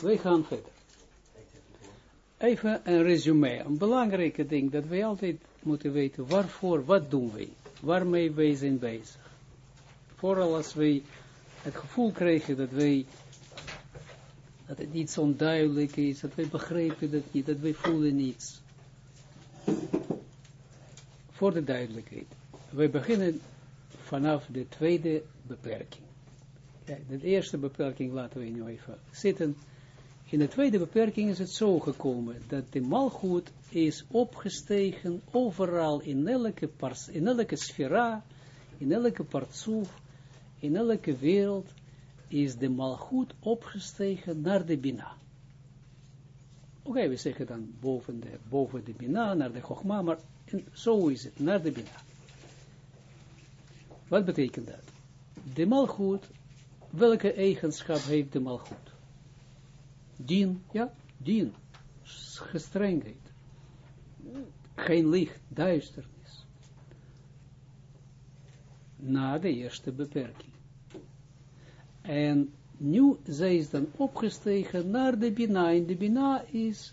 wij gaan verder. Even een resume, een belangrijke ding, dat wij altijd moeten weten, waarvoor, wat doen wij, waarmee wij zijn bezig. Vooral als wij het gevoel krijgen dat wij, dat het iets onduidelijk is, dat wij begrijpen dat niet, dat wij voelen niets. Voor de duidelijkheid. Wij beginnen vanaf de tweede beperking. De eerste beperking laten we nu even zitten. In de tweede beperking is het zo gekomen dat de malgoed is opgestegen overal in elke, pars, in elke sfera, in elke partsoef, in elke wereld is de malgoed opgestegen naar de bina. Oké, we zeggen dan boven de, boven de bina, naar de chogma, maar zo is het, naar de bina. Wat betekent dat? De malgoed, welke eigenschap heeft de malgoed? Dien, ja, dien, gestrengheid. Geen licht, duisternis. Na de eerste beperking. En nu zij dan opgestegen naar de Bina. En de Bina is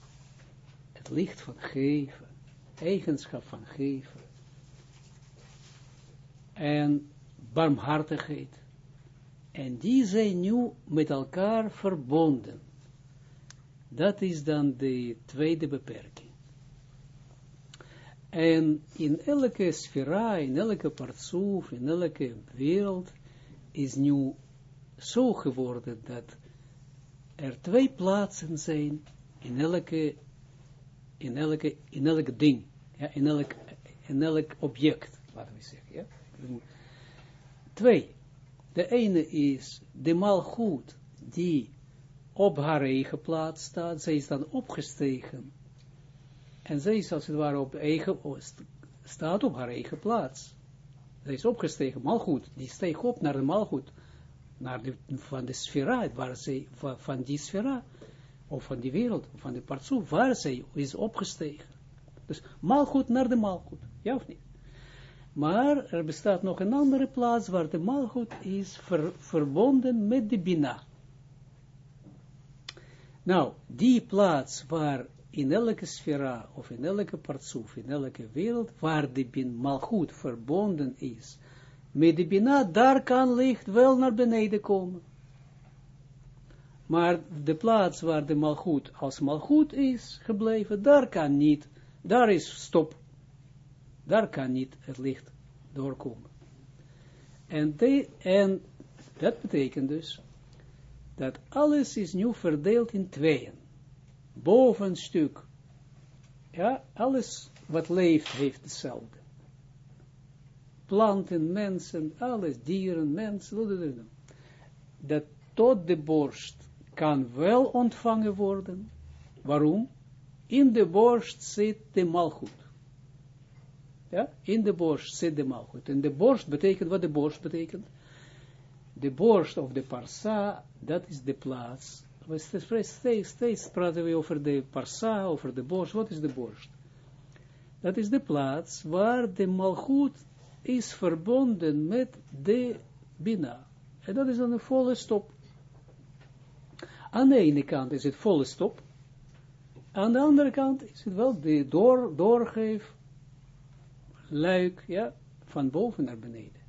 het licht van geven, eigenschap van geven. En barmhartigheid. En die zijn nu met elkaar verbonden. Dat is dan de tweede beperking. En in elke sfera, in elke partsoef, in elke wereld, is nu zo geworden dat er twee plaatsen zijn in elke, in elke, in elk ding, ja, in, elk, in elk object, laten we zeggen. Twee. De ene is de malgoed die op haar eigen plaats staat. Zij is dan opgestegen. En zij is als het ware op eigen, staat op haar eigen plaats. Zij is opgestegen, malgoed. Die steeg op naar de malgoed naar de, van de sfera, waar zij, van, van die sfera, of van die wereld, van de partsoe, waar zij is opgestegen. Dus malgoed naar de malgoed, ja of niet? Maar er bestaat nog een andere plaats waar de malgoed is verbonden met de bina. Nou, die plaats waar in elke sfera, of in elke partsoef, in elke wereld, waar de bin malgoed verbonden is met de Bina, daar kan licht wel naar beneden komen. Maar de plaats waar de malgoed als malgoed is gebleven, daar kan niet, daar is stop. Daar kan niet het licht doorkomen. En, en dat betekent dus dat alles is nu verdeeld in tweeën. Bovenstuk. Ja, alles wat leeft heeft hetzelfde planten, mensen, alles, dieren, mensen, dat tot de borst kan wel ontvangen worden. Waarom? In de borst zit de malgoed. Ja, in de borst zit de malgoed. En de borst betekent wat de borst betekent. De borst of de parsa, dat is de plaats. Steeds, steeds praten we over de parsa, over de borst. Wat is de borst? Dat is de plaats waar de malgoed is verbonden met de Bina. En dat is dan een volle stop. Aan de ene kant is het volle stop. Aan de andere kant is het wel de door, doorgeef luik, ja, van boven naar beneden.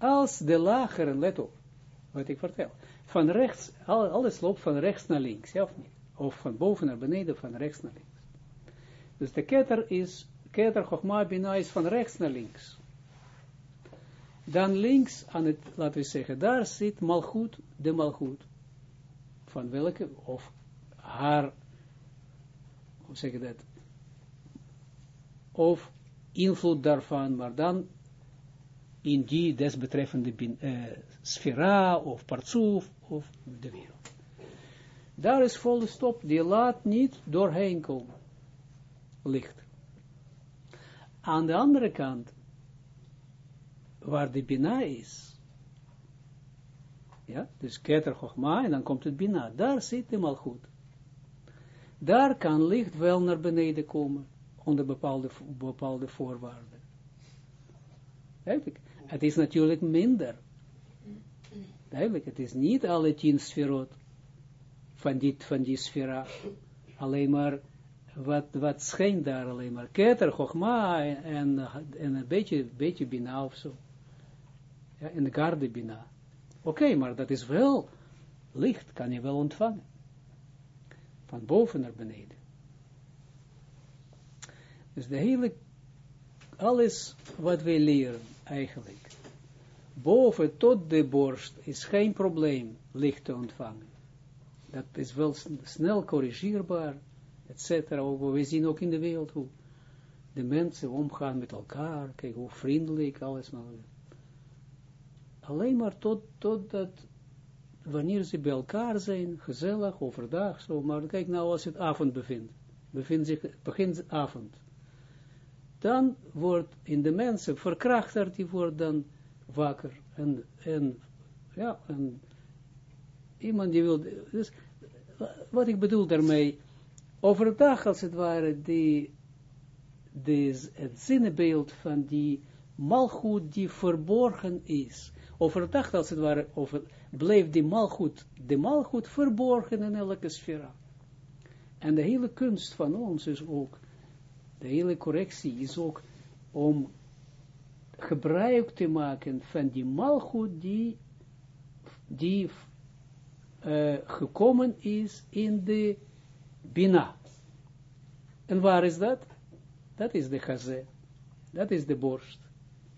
Als de lagere, let op, wat ik vertel, van rechts, alles loopt van rechts naar links, ja of niet? Of van boven naar beneden, van rechts naar links. Dus de ketter is Keter Chochma Bina is van rechts naar links. Dan links aan het, laten we zeggen, daar zit Malchut, de Malchut. Van welke, of haar, hoe zeg je dat? Of invloed daarvan, maar dan in die desbetreffende uh, sfera, of partsoef, of de wereld. Daar is volle stop, die laat niet doorheen komen. Licht. Aan de andere kant, waar de Bina is, ja, dus Keter Chochma, en dan komt het Bina, daar zit hem al goed. Daar kan licht wel naar beneden komen, onder bepaalde, bepaalde voorwaarden. Het is natuurlijk minder. Duidelijk, het is niet alle tien sferot van, dit, van die sfera. Alleen maar, wat, wat schijnt daar alleen maar? Keter, Chogma en, en een beetje, beetje Bina of zo. Ja, en de garde Bina. Oké, maar dat is wel licht, kan je wel ontvangen. Van boven naar beneden. Dus de hele, alles wat wij leren eigenlijk, boven tot de borst is geen probleem licht te ontvangen. Dat is wel snel corrigeerbaar, et cetera. We zien ook in de wereld hoe de mensen omgaan met elkaar, kijk hoe vriendelijk alles maar. Alleen maar tot, tot dat, wanneer ze bij elkaar zijn, gezellig, overdag, zo, maar kijk nou als het avond bevindt, bevindt zich, begint avond, dan wordt in de mensen verkrachter, die wordt dan wakker. En, en ja, en iemand die wil, dus wat ik bedoel daarmee, overdag als het ware, die, die, het zinnebeeld van die malgoed die verborgen is. Overdag als het ware, over, bleef die malgoed, de malgoed verborgen in elke sfera. En de hele kunst van ons is ook, de hele correctie is ook om gebruik te maken van die malgoed die, die uh, gekomen is in de Bina. En waar is dat? Dat is de gazé. Dat is de borst.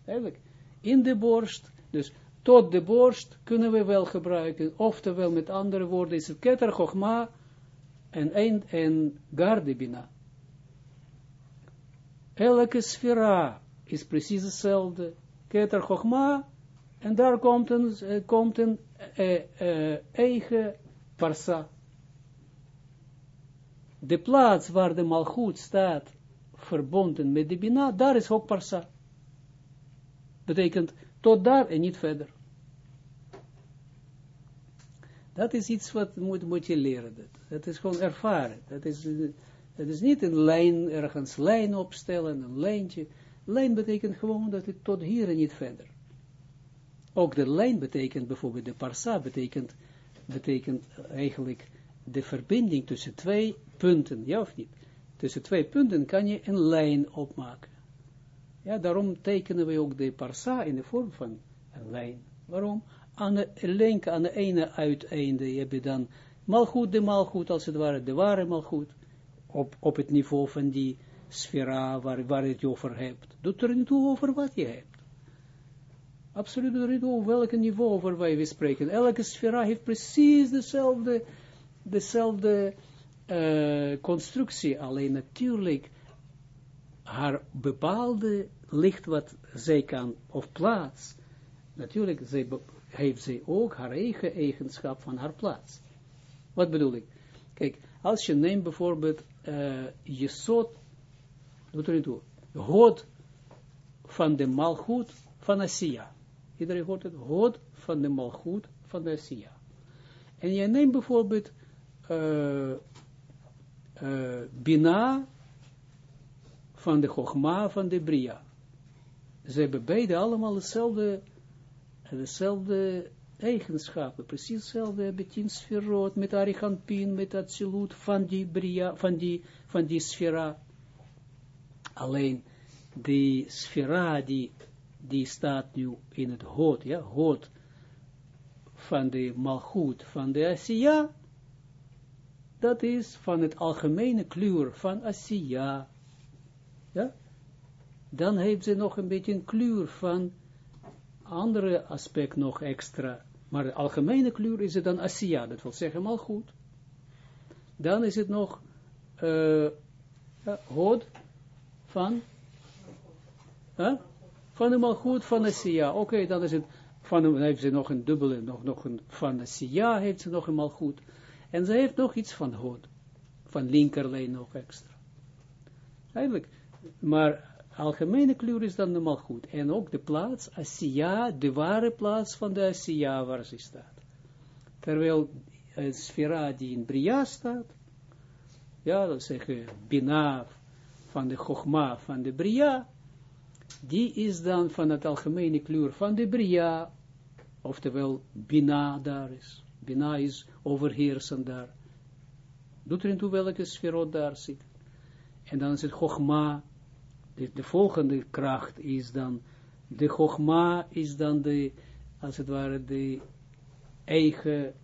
Eigenlijk, in de borst, dus tot de borst kunnen we wel gebruiken, oftewel met andere woorden is het keter, chogma en, en, en gardebina. Elke sfera is precies hetzelfde. Keter Chogma, en daar komt een, eh, komt een eigen parsa. De plaats waar de malgoed staat, verbonden met de bina, daar is ook parsa. Betekent tot daar en niet verder. Dat is iets wat moet, moet je leren. Dat, dat is gewoon ervaren. Dat is, dat is niet een lijn, ergens lijn opstellen, een lijntje. Lijn betekent gewoon dat het tot hier en niet verder. Ook de lijn betekent bijvoorbeeld, de parsa betekent, betekent eigenlijk de verbinding tussen twee punten, ja of niet? Tussen twee punten kan je een lijn opmaken. Ja, daarom tekenen we ook de parsa in de vorm van een lijn. Waarom? Aan de link, aan de ene uiteinde heb je dan malgoed, de malgoed, als het ware, de ware malgoed, op, op het niveau van die sfera waar, waar het je over hebt. Doet er niet toe over wat je hebt. Absoluut er niet over welk niveau over wij we spreken. Elke sfera heeft precies dezelfde, dezelfde uh, constructie, alleen natuurlijk haar bepaalde licht wat zij kan, of plaats, natuurlijk zij, heeft zij ook haar eigen eigenschap van haar plaats. Wat bedoel ik? Kijk, als je neemt bijvoorbeeld uh, je soort, doet er niet toe, hoort van de malgoed van Asiya. Iedereen hoort het, hoort van de malgoed van de. En je neemt bijvoorbeeld uh, uh, Bina van de Chogma van de Bria. Ze hebben beide allemaal hetzelfde, dezelfde eigenschappen, precies hetzelfde, hebben tien sferot, met Arichampin, met Atsilut, van die Bria, van die, van die sfera. Alleen, die sfera, die, staat nu in het hoofd, ja, hoofd van de malchut, van de Asiya, dat is van het algemene kleur van Asiya. Ja? Dan heeft ze nog een beetje een kleur van andere aspect nog extra. Maar de algemene kleur is het dan Asiya, dat wil zeggen mal goed. Dan is het nog uh, hood van, uh, van de malgoed van Asiya. Oké, dan is het, van, dan heeft ze nog een dubbele, nog, nog een, van Asiya heeft ze nog een malgoed. En ze heeft nog iets van hood, van linkerlijn nog extra. Eigenlijk, maar algemene kleur is dan helemaal goed. En ook de plaats, Asiya, de ware plaats van de Asiya waar ze staat. Terwijl een sfera die in Bria staat, ja, dat zeggen Bina van de Chogma van de Bria, die is dan van het algemene kleur van de Bria, oftewel Bina daar is. Bina is overheersen daar. Doet er in toe welke sferot daar zit. En dan is het Chogma, de, de volgende kracht is dan, de Chogma is dan de, als het ware, de eigen,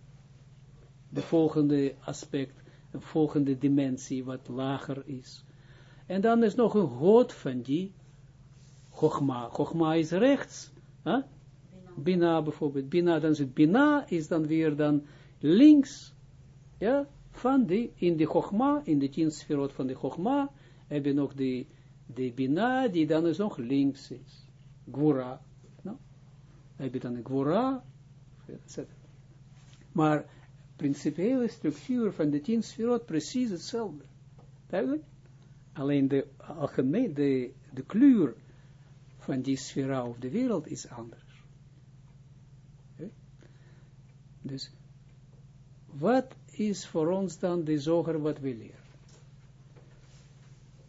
de volgende aspect, de volgende dimensie, wat lager is. En dan is nog een God van die Chogma. Chogma is rechts. Huh? Bina bijvoorbeeld. Bina, dan is Bina, is dan weer dan links. Ja, van die, in de Chogma, in de tien van de Chogma, heb je nog de, de Bina, die dan is nog links is. Gwura. No? Heb je dan een Gwura, maar principiële structuur van de tien sferot precies hetzelfde. Duidelijk? Alleen de algemeen, de, de kleur van die sfera of de wereld is anders. Okay? Dus, wat is voor ons dan de zoger wat we leren?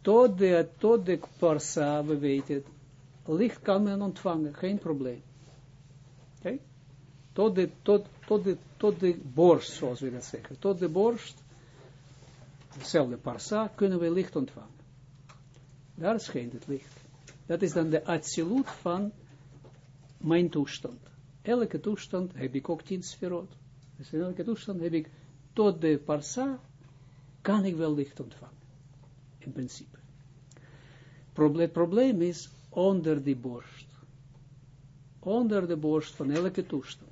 Tot de, tot de parsa, we weten het, licht kan men ontvangen, geen probleem. Okay? Tot de, tot, tot, de, tot de borst, zoals we dat zeggen. Tot de borst, dezelfde parsa, kunnen we licht ontvangen. Daar schijnt het licht. Dat is dan de absolute van mijn toestand. Elke toestand heb ik ook tien sferot. Dus in elke toestand heb ik tot de parsa, kan ik wel licht ontvangen. In principe. Het probleem is onder die borst. Onder de borst van elke toestand.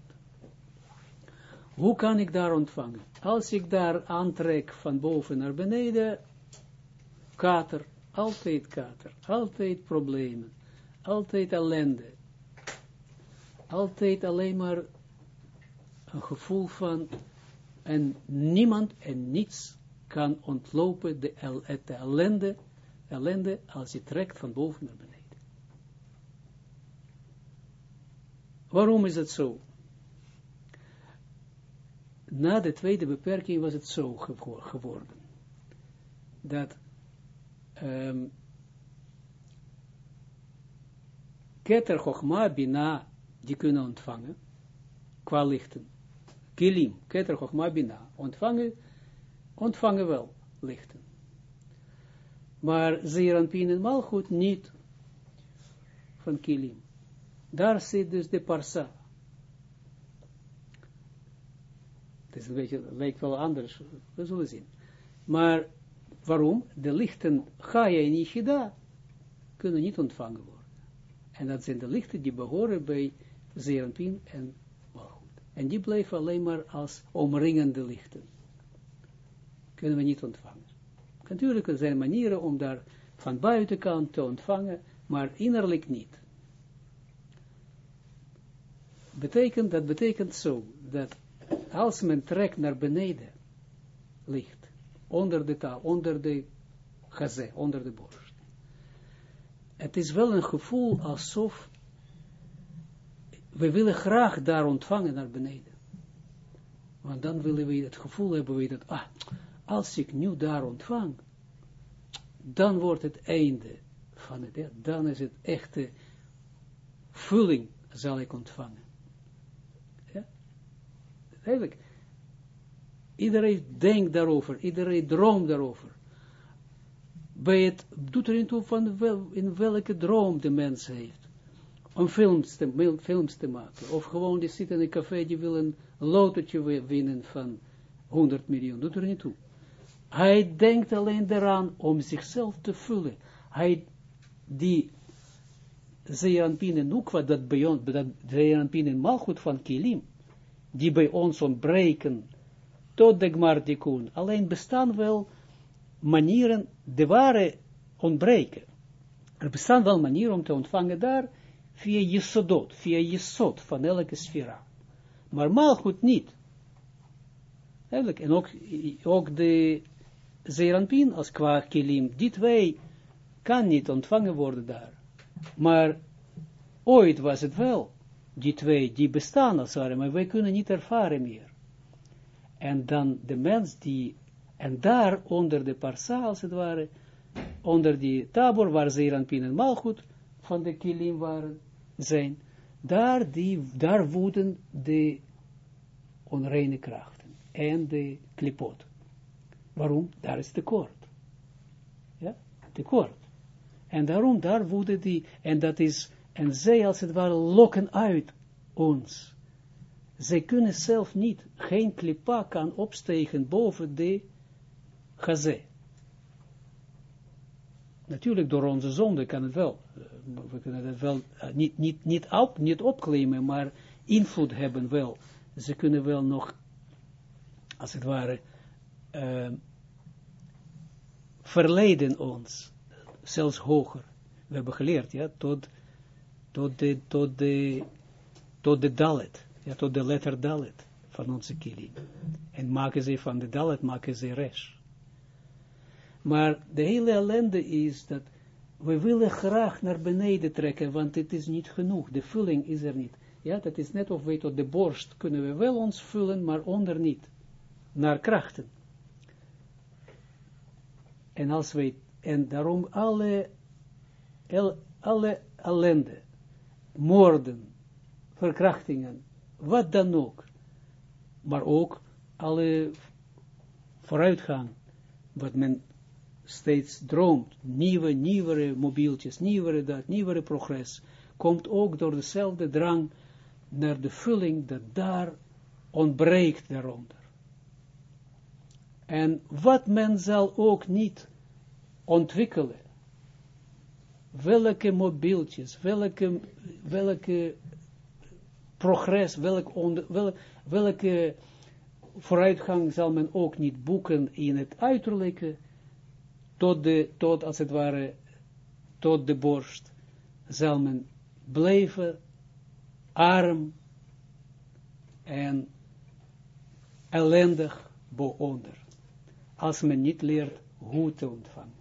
Hoe kan ik daar ontvangen? Als ik daar aantrek van boven naar beneden, kater, altijd kater, altijd problemen, altijd ellende, altijd alleen maar een gevoel van, en niemand en niets kan ontlopen de, ellende, ellende als je trekt van boven naar beneden. Waarom is het zo? Na de tweede beperking was het zo geworden. Dat um, Keter Chochma Bina, die kunnen ontvangen, qua lichten. Kilim, Keter Chochma Bina, ontvangen, ontvangen wel lichten. Maar Zeranpin en Malchut niet van Kilim. Daar zit dus de parsa. Het is een beetje, lijkt wel anders, we zullen zien. Maar waarom? De lichten Gaia en Yichida kunnen niet ontvangen worden. En dat zijn de lichten die behoren bij Zeranpin en Malchut. En die blijven alleen maar als omringende lichten. Kunnen we niet ontvangen. Natuurlijk er zijn manieren om daar van buitenkant te ontvangen, maar innerlijk niet betekent, dat betekent zo, dat als men trekt naar beneden, ligt, onder de taal, onder de gazé, onder de borst. Het is wel een gevoel alsof we willen graag daar ontvangen naar beneden. Want dan willen we het gevoel hebben, dat, ah, als ik nu daar ontvang, dan wordt het einde van het, dan is het echte vulling zal ik ontvangen. Eigenlijk, iedereen denkt daarover, iedereen droomt daarover. Bij het, doet er toe van wel, in welke droom de mens heeft. Om films te, maken. Of gewoon die zit in een café, die wil een lotertje winnen van 100 miljoen. Doet er niet toe. Hij denkt alleen daaraan om zichzelf te vullen. Hij, die Zeeranpin Nukwa, dat bij ons, dat Zeeranpin en Malchut van Kilim, die bij ons ontbreken, tot de Gmardikun. Alleen bestaan wel manieren, de ware ontbreken. Er bestaan wel manieren om te ontvangen daar, via Jesodot, via Jesod van elke sfera. Maar Malchut niet. Eigenlijk, en ook, ook de Zeranpin als qua kilim, die twee kan niet ontvangen worden daar. Maar ooit was het wel die twee, die bestaan als ware, maar wij kunnen niet ervaren meer. En dan de mens die, en daar onder de parsa, als het ware, onder die tabor, waar Zeranpin en Malchut van de kilim waren, zijn, daar, die, daar woeden de onreine krachten en de klipot. Waarom? Daar is tekort. Ja, tekort. En daarom, daar woeden die, en dat is, en zij als het ware lokken uit ons. Zij kunnen zelf niet, geen klipa kan opstegen boven de gazé. Natuurlijk, door onze zonde kan het wel. We kunnen het wel uh, niet, niet, niet, op, niet opklimmen, maar invloed hebben wel. Ze kunnen wel nog, als het ware, uh, verleiden ons, zelfs hoger. We hebben geleerd, ja, tot, tot de, tot de, tot de dalet, ja, tot de letter dalet van onze kilim. En maken ze van de dalet, maken ze resh. Maar de hele ellende is dat we willen graag naar beneden trekken, want het is niet genoeg. De vulling is er niet. Ja, dat is net of we tot de borst kunnen we wel ons vullen, maar onder niet. Naar krachten. En als wij, en daarom alle, el, alle ellende, moorden, verkrachtingen, wat dan ook, maar ook alle vooruitgang, wat men steeds droomt, nieuwe, nieuwere mobieltjes, nieuwere dat, nieuwere progress, komt ook door dezelfde drang naar de vulling dat daar ontbreekt daaronder. En wat men zal ook niet ontwikkelen, welke mobieltjes, welke, welke progress, welk onder, welke vooruitgang zal men ook niet boeken in het uiterlijke, tot, de, tot als het ware, tot de borst, zal men blijven arm en ellendig boonder. Als men niet leert hoe te ontvangen.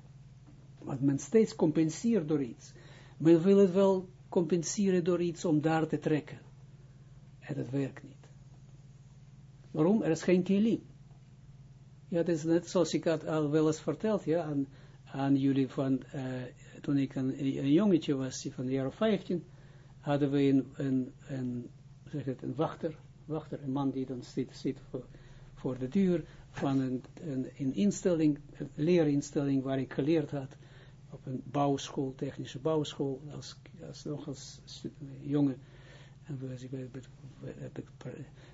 Want men steeds compenseert door iets. Men wil het wel compenseren door iets om daar te trekken. En dat werkt niet. Waarom? Er is geen kilim. Ja, dat is net zoals ik had al wel eens verteld, ja, aan, aan jullie van, uh, toen ik een, jongetje was, van de jaren 15, hadden we een, een, zeg het, een wachter, wachter, een man die dan zit, zit voor, voor de deur van een, een, een instelling, een leerinstelling waar ik geleerd had, een bouwschool, technische bouwschool, als, als nog als jongen, en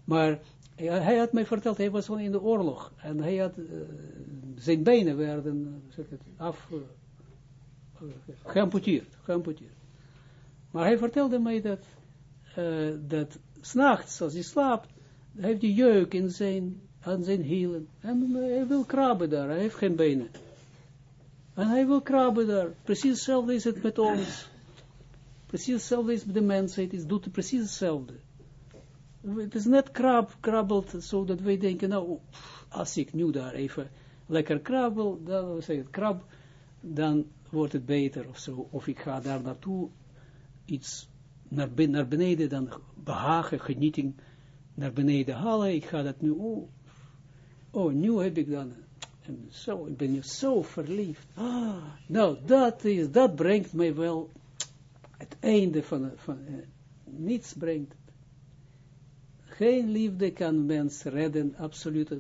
maar hij had mij verteld, hij was in de oorlog. En hij had, uh, zijn benen werden zeg het, af, uh, geamputeerd, geamputeerd. Maar hij vertelde mij dat, uh, dat s'nachts, als hij slaapt, heeft hij jeuk in zijn, aan zijn hielen. En hij wil krabben daar, hij heeft geen benen. En hij wil krabben daar. Precies hetzelfde is het met ons. Precies hetzelfde is met de mensheid, het doet precies hetzelfde het is net krab, krabbelt, zodat wij denken, nou, als ik nu daar even lekker krabbel, dan zeg het krab, dan wordt het beter of zo. Of ik ga daar naartoe, iets naar, naar beneden, dan behagen, genieting naar beneden halen. Ik ga dat nu, oh, oh nu heb ik dan, zo, ik ben nu zo verliefd. Ah, nou, dat is, dat brengt mij wel het einde van, van uh, niets brengt geen liefde kan mens redden, absoluut.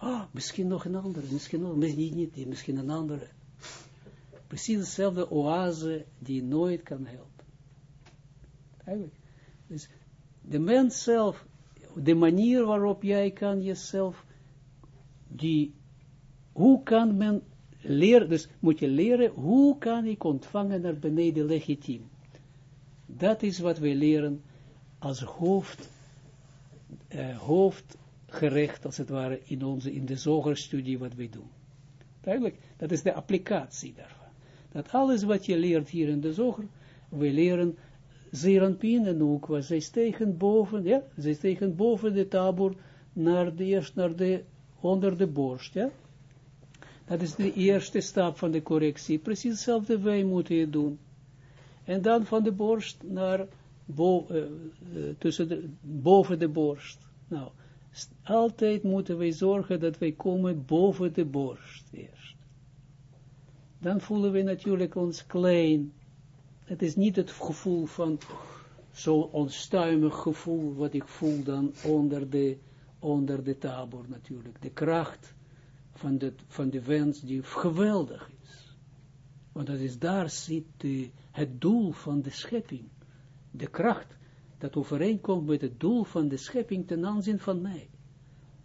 Oh, misschien nog een andere, misschien nog, misschien niet, misschien een andere. Precies dezelfde oase die nooit kan helpen. Eigenlijk. Dus de mens zelf, de manier waarop jij kan jezelf, die, hoe kan men leren, dus moet je leren, hoe kan ik ontvangen naar beneden legitiem. Dat is wat we leren als hoofd uh, hoofdgerecht, als het ware, in onze, in de zogerstudie wat wij doen. Duidelijk, dat is de applicatie daarvan. Dat alles wat je leert hier in de zoger, we leren Zeranpien en ook, was zij stegen boven, ja, zij stegen boven de tabor naar de, eerst naar de, onder de borst, ja. Dat is de eerste stap van de correctie. Precies hetzelfde wij moeten je doen. En dan van de borst naar bo, uh, tussen de, boven de borst. Nou, altijd moeten wij zorgen dat wij komen boven de borst eerst. Dan voelen we natuurlijk ons klein. Het is niet het gevoel van, zo'n onstuimig gevoel, wat ik voel dan onder de, onder de tabor natuurlijk. De kracht van de, van de wens die geweldig is. Want dat is, daar zit het doel van de schepping. De kracht dat overeenkomt met het doel van de schepping ten aanzien van mij.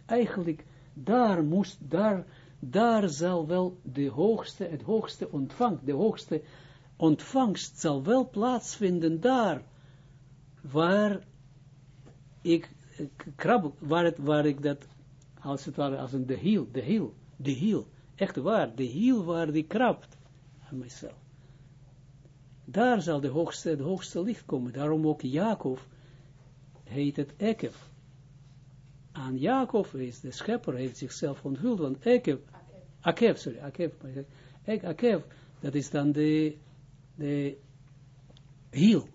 Eigenlijk, daar moest, daar, daar zal wel de hoogste, het hoogste ontvangst, de hoogste ontvangst zal wel plaatsvinden daar, waar ik, krabbel, waar, het, waar ik dat, als het ware, als een de hiel, de hiel, de hiel, echt waar, de hiel waar die krabt aan mijzelf. Daar zal de hoogste, het hoogste licht komen. Daarom ook Jacob heet het Ekev. Aan Jacob is de schepper, heeft zichzelf onthuld, want Ekev, Akev, sorry, Akev, dat is dan de, de hiel.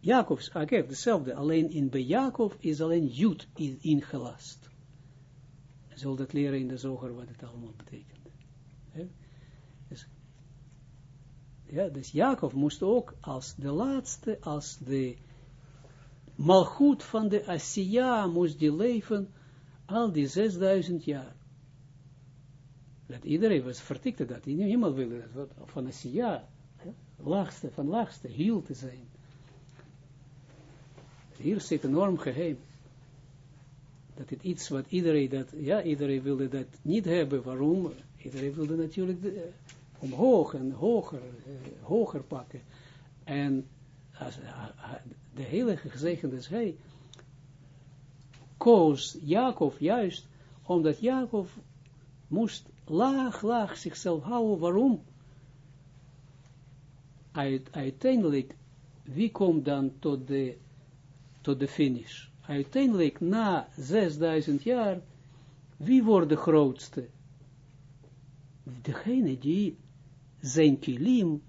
Jacobs, Akev, dezelfde, alleen in bij Jacob is alleen Jud ingelast. Zult dat leren in de zoger wat het allemaal betekent. Ja, dus Jacob moest ook als de laatste, als de malgoed van de Asiya moest die leven al die 6000 jaar. Dat iedereen was vertikte dat. Niemand wilde dat van Asiya, laagste, van laagste, hiel te zijn. Hier zit enorm geheim. Dat het iets wat iedereen dat, ja, iedereen wilde dat niet hebben. Waarom? Iedereen wilde natuurlijk de, omhoog en hoger, uh, hoger pakken. En uh, de heilige gezegend is hij, koos Jacob juist, omdat Jacob moest laag, laag zichzelf houden. Waarom? uiteindelijk, wie komt dan tot de, tot de finish? Uiteindelijk, na 6000 jaar, wie wordt de grootste? Degene die zijn kilim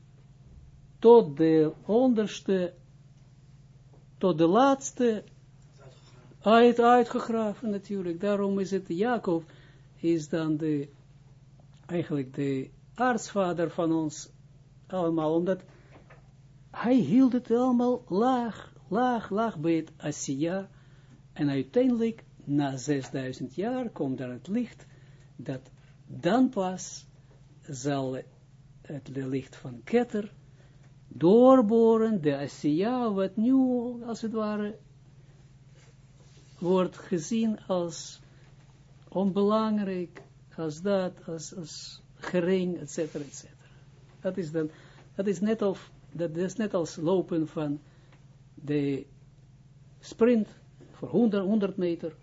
tot de onderste, tot de laatste uit, uitgegraven natuurlijk. Daarom is het Jacob, is dan de, eigenlijk de artsvader van ons allemaal, omdat hij hield het allemaal laag, laag, laag bij het Asiya, en uiteindelijk, na 6000 jaar, komt er het licht, dat dan pas zal het licht van Keter, doorboren, de Asiya, wat nu, als het ware, wordt gezien als onbelangrijk, als dat, als, als gering, etc. etc. Dat is dan, dat is net of, dat is net als lopen van de sprint voor 100, 100 meter.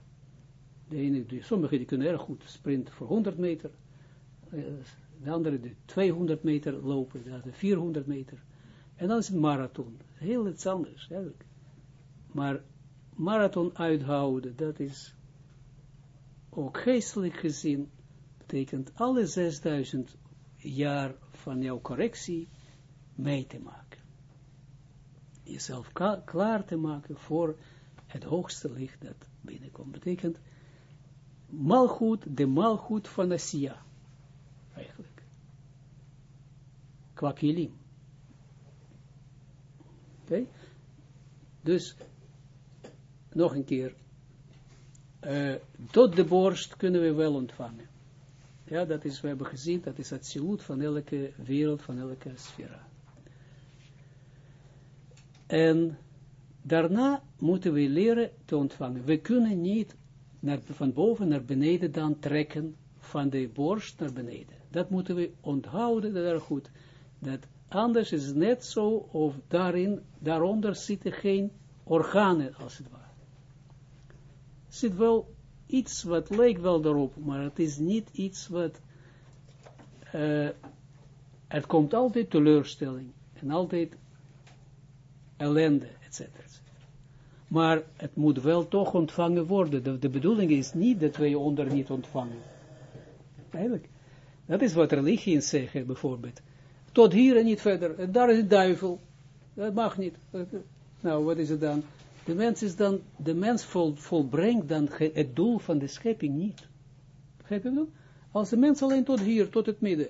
De ene, die, sommigen die kunnen erg goed sprinten voor 100 meter. Eh, de andere de 200 meter lopen, de andere 400 meter. En dan is het marathon. Heel iets anders, eigenlijk. Maar marathon uithouden, dat is ook geestelijk gezien, betekent alle 6000 jaar van jouw correctie mee te maken. Jezelf klaar te maken voor het hoogste licht dat binnenkomt. Betekent malgoed, de malgoed van Asiya. Eigenlijk. Qua. Oké? Dus, nog een keer. Uh, tot de borst kunnen we wel ontvangen. Ja, dat is, we hebben gezien, dat is het siloet van elke wereld, van elke sfera. En daarna moeten we leren te ontvangen. We kunnen niet naar, van boven naar beneden dan trekken, van de borst naar beneden. Dat moeten we onthouden, dat is goed. Dat anders is net zo, of daarin, daaronder zitten geen organen, als het ware. Zit wel iets wat lijkt wel daarop, maar het is niet iets wat, uh, het komt altijd teleurstelling, en altijd ellende, etc. Maar het moet wel toch ontvangen worden. De, bedoeling is niet dat wij onder niet ontvangen. Eigenlijk. Dat is wat religie zegt, bijvoorbeeld. Tot hier en niet verder. daar is de duivel. Dat mag niet. Nou, wat is het dan? De mens is dan, de mens vol, volbrengt dan het doel van de schepping niet. Begrijp je Als de mens alleen tot hier, tot het midden,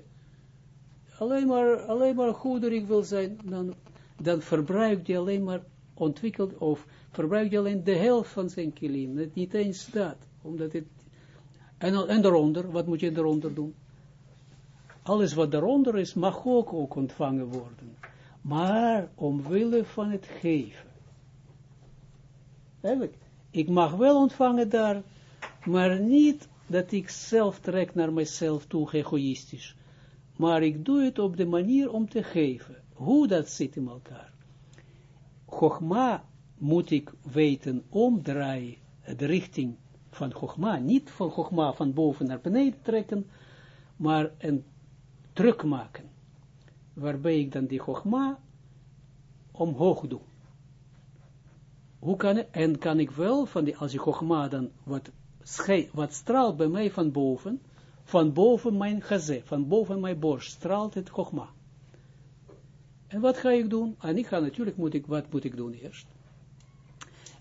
alleen maar, alleen maar goederig wil zijn, dan, dan verbruikt hij alleen maar ontwikkelt, of verbruikt alleen de helft van zijn kilim, niet eens dat, omdat het, en, en daaronder, wat moet je eronder doen? Alles wat daaronder is, mag ook, ook ontvangen worden, maar omwille van het geven. Eigenlijk, ik mag wel ontvangen daar, maar niet dat ik zelf trek naar mezelf toe, egoïstisch. Maar ik doe het op de manier om te geven. Hoe dat zit in elkaar. Chogma moet ik weten omdraaien, de richting van Chogma, niet van Chogma van boven naar beneden trekken, maar een druk maken, waarbij ik dan die Chogma omhoog doe. Hoe kan ik, en kan ik wel, van die, als die Chogma dan wat wat straalt bij mij van boven, van boven mijn gazé, van boven mijn borst, straalt het chogma. En wat ga ik doen? En ik ga natuurlijk, moet ik, wat moet ik doen eerst?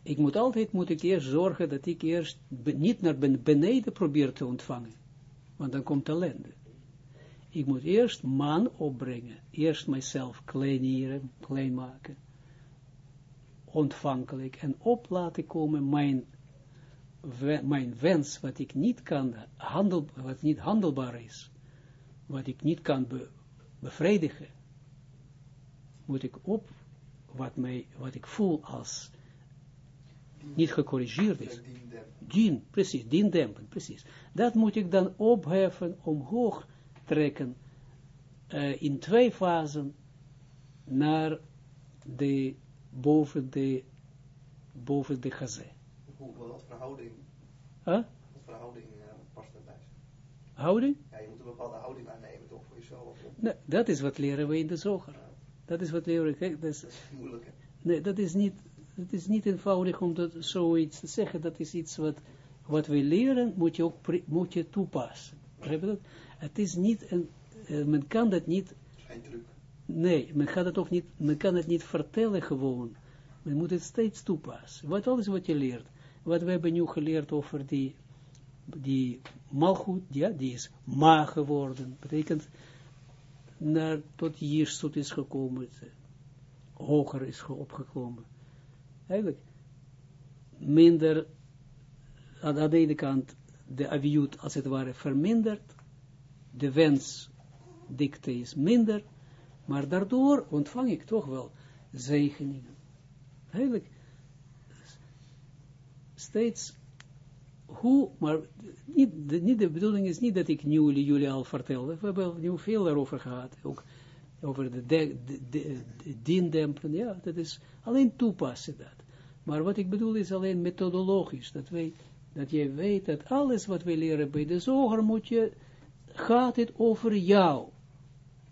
Ik moet altijd, moet ik eerst zorgen dat ik eerst niet naar beneden probeer te ontvangen. Want dan komt ellende. Ik moet eerst man opbrengen. Eerst mijzelf kleineren, klein maken. Ontvankelijk. En op laten komen mijn mijn wens, wat ik niet kan handel, wat niet handelbaar is, wat ik niet kan bevredigen, moet ik op wat, mij, wat ik voel als niet gecorrigeerd is. Dien, precies, dien dempen, precies. Dat moet ik dan opheffen, omhoog trekken, uh, in twee fasen, naar de, boven de, boven de gazé wat verhouding, huh? wat verhouding uh, past daarbij? Houding? Ja, je moet een bepaalde houding aannemen toch voor jezelf. Nee, dat is wat leren we in de zoger. Dat is wat we. Kijk, dat is, dat? Nee, dat is niet, het is niet eenvoudig om dat, zoiets te zeggen. Dat is iets wat, wat we leren, moet je ook moet je toepassen. dat? Het is niet, een, uh, men kan dat niet... Nee, men, gaat het ook niet, men kan het niet vertellen gewoon. Men moet het steeds toepassen. Wat alles wat je leert wat we hebben nu geleerd over die, die malgoed, ja, die is ma geworden, betekent naar, tot Jirsut is gekomen, hoger is opgekomen. Eigenlijk minder, aan, de ene kant de aviut als het ware verminderd, de wens dikte is minder, maar daardoor ontvang ik toch wel zegeningen. Eigenlijk, steeds hoe, maar niet de, niet de bedoeling is niet dat ik nu jullie al vertelde, we hebben nu veel daarover gehad, ook over de, de, de, diendempen, ja, dat is alleen toepassen dat. Maar wat ik bedoel is alleen methodologisch, dat, wij, dat jij weet dat alles wat wij leren bij de zoger gaat het over jou.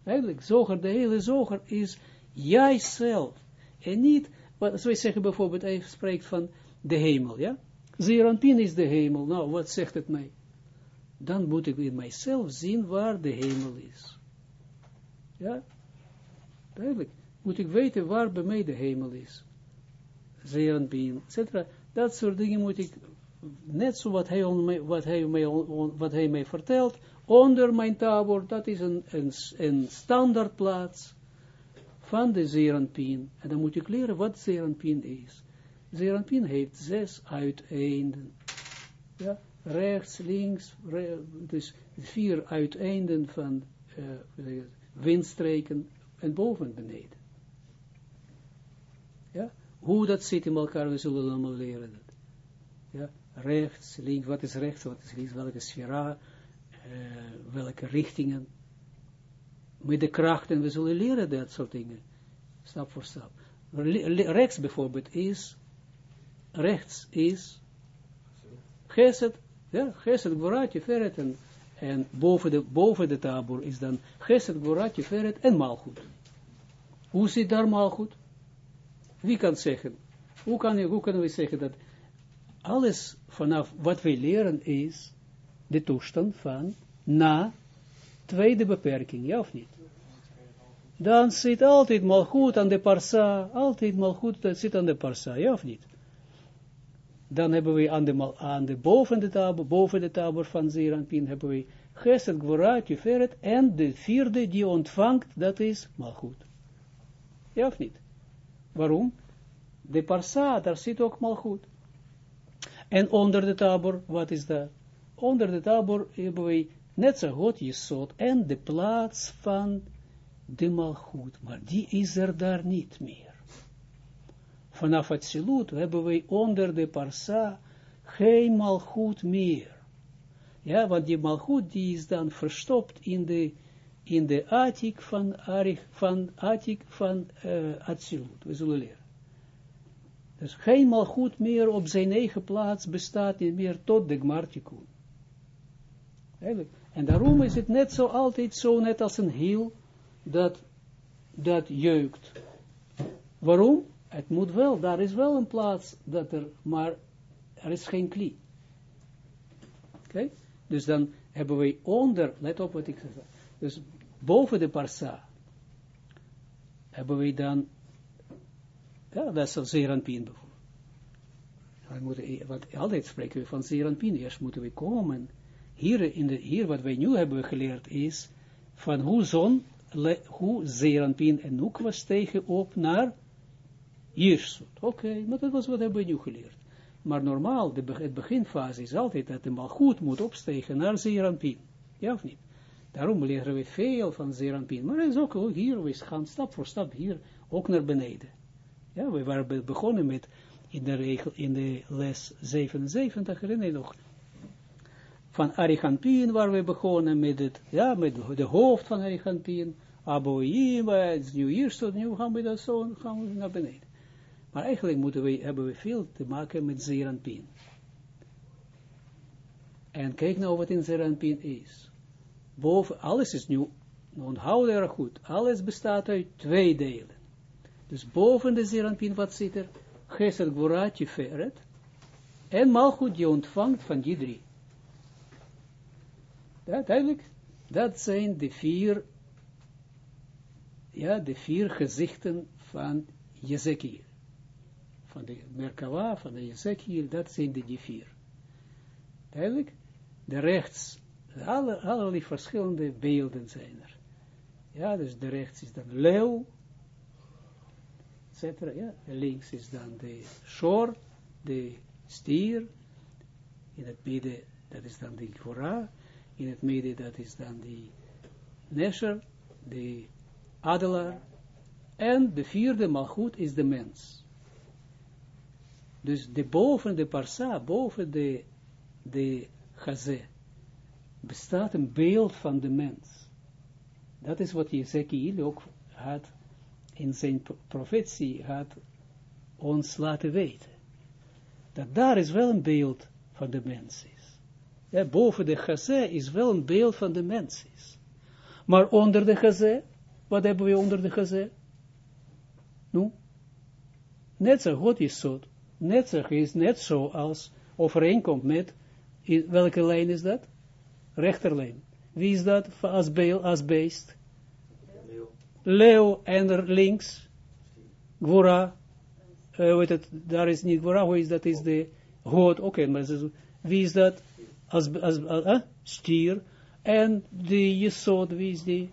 Eigenlijk, zoger, de hele zoger is jijzelf. En niet, wat, zoals wij zeggen bijvoorbeeld, hij spreekt van de hemel, ja? Zeranpin is de hemel. Nou, wat zegt het mij? Dan moet ik in mijzelf zien waar de hemel is. Ja? Duidelijk. Moet ik weten waar bij mij de hemel is. Zeranpin, etc. Dat soort dingen moet ik, net zo wat hij, wat mij, wat mij vertelt, onder mijn tabor, dat is een, een, een standaardplaats van de Zeranpin. En dan moet ik leren wat Zeranpin is. Zeranpin heeft zes uiteinden. Ja, rechts, links, dus vier uiteinden van uh, windstreken en boven en beneden. Ja, hoe dat zit in elkaar, we zullen allemaal leren dat. Ja, rechts, links, wat is rechts, wat is links, welke sfera, uh, welke richtingen. Met de krachten, we zullen leren dat soort dingen, stap voor stap. Rechts bijvoorbeeld is rechts is Geset, ja, Geset, Goratje, Ferret en, en boven, de, boven de tabor is dan Geset, Goratje, Ferret en Malchut. Hoe zit daar Malchut? Wie kan zeggen? Hoe, kan, hoe kunnen we zeggen dat alles vanaf wat wij leren is de toestand van na tweede beperking, ja of niet? Dan zit altijd malgoed aan de parsa, altijd malgoed dat zit aan de parsa, ja of niet? Dan hebben we aan de, aan de boven de tabel, boven de tabel van hebben we Geset, Gvorat, Jeferet, en de vierde die ontvangt, dat is Malchut. Ja of niet? Waarom? de parsa, daar zit ook malgoed. En onder de tabor, wat is dat? Onder de tabor hebben we net zo Jesod en de plaats van de malgoed, maar die is er daar niet meer. Vanaf het silut hebben we onder de parsa geen malgoed meer. Ja, want die malgoed die is dan verstopt in de, in de attic van, Arich, van attic van uh, Atsilut. We zullen leren. Dus geen malgoed meer op zijn eigen plaats bestaat niet meer tot de Gmartikun. En daarom is het net zo altijd zo, net als een hiel, dat, dat jeukt. Waarom? Het moet wel, daar is wel een plaats dat er, maar er is geen klie. Oké? Dus dan hebben we onder, let op wat ik zeg, dus boven de parsa, hebben we dan, ja, dat is zeeranpien bijvoorbeeld. We moeten, want altijd spreken we van zeeranpien, eerst moeten we komen. Hier, in de, hier wat wij nu hebben geleerd is, van hoe zon, hoe zeeranpien en Nukwa stegen op naar Jirsut. Oké, maar dat was wat hebben we nu geleerd. Maar normaal, de, het beginfase is altijd dat de malgoed moet opstegen naar Zeranpin. Ja of niet? Daarom leren we veel van Zeranpin. Maar het is ook hier, we gaan stap voor stap hier ook naar beneden. Ja, we waren begonnen met in de, regel, in de les 77, herinner je nog, van Arichampien waar we begonnen met het, ja, met de hoofd van Arichampien, het nu stond, nu gaan we dat zo, gaan we naar beneden. Maar eigenlijk moeten we, hebben we veel te maken met Zeranpin. En kijk nou wat in Zeranpin is. Boven, alles is nu, onthoud er goed, alles bestaat uit twee delen. Dus boven de Zeranpin, wat zit er? Geset Feret. En Malchut die ontvangt van die drie. Duidelijk? Dat zijn de vier, ja, de vier gezichten van Jezekiel van de Merkava, van de Ezekiel, dat zijn de vier. Duidelijk? De rechts, alle, allerlei verschillende beelden zijn er. Ja, dus de rechts is dan leeuw, etc. Ja, links is dan de shor, de stier, in het midden, dat is dan de gora, in het midden, dat is dan de nesher, de adelaar, en de vierde malgoed is de mens. Dus de boven de parsa, boven de, de gazé, bestaat een beeld van de mens. Dat is wat Jezekiel ook had in zijn profetie had ons laten weten. Dat daar is wel een beeld van de mens is. Ja, boven de gazé is wel een beeld van de mens is. Maar onder de gazé, wat hebben we onder de gazé? Nu, net zo goed is zo netzig is net zo als overeenkomt met, in, welke lijn is dat? Rechterlijn. Wie is dat als, beel, als beest? Leo. En er links, Gwora, uh, het, daar is niet Gwora, hoe is dat, is de God, oké, okay, maar wie is dat? Als uh, stier, en de Jesod, wie is die?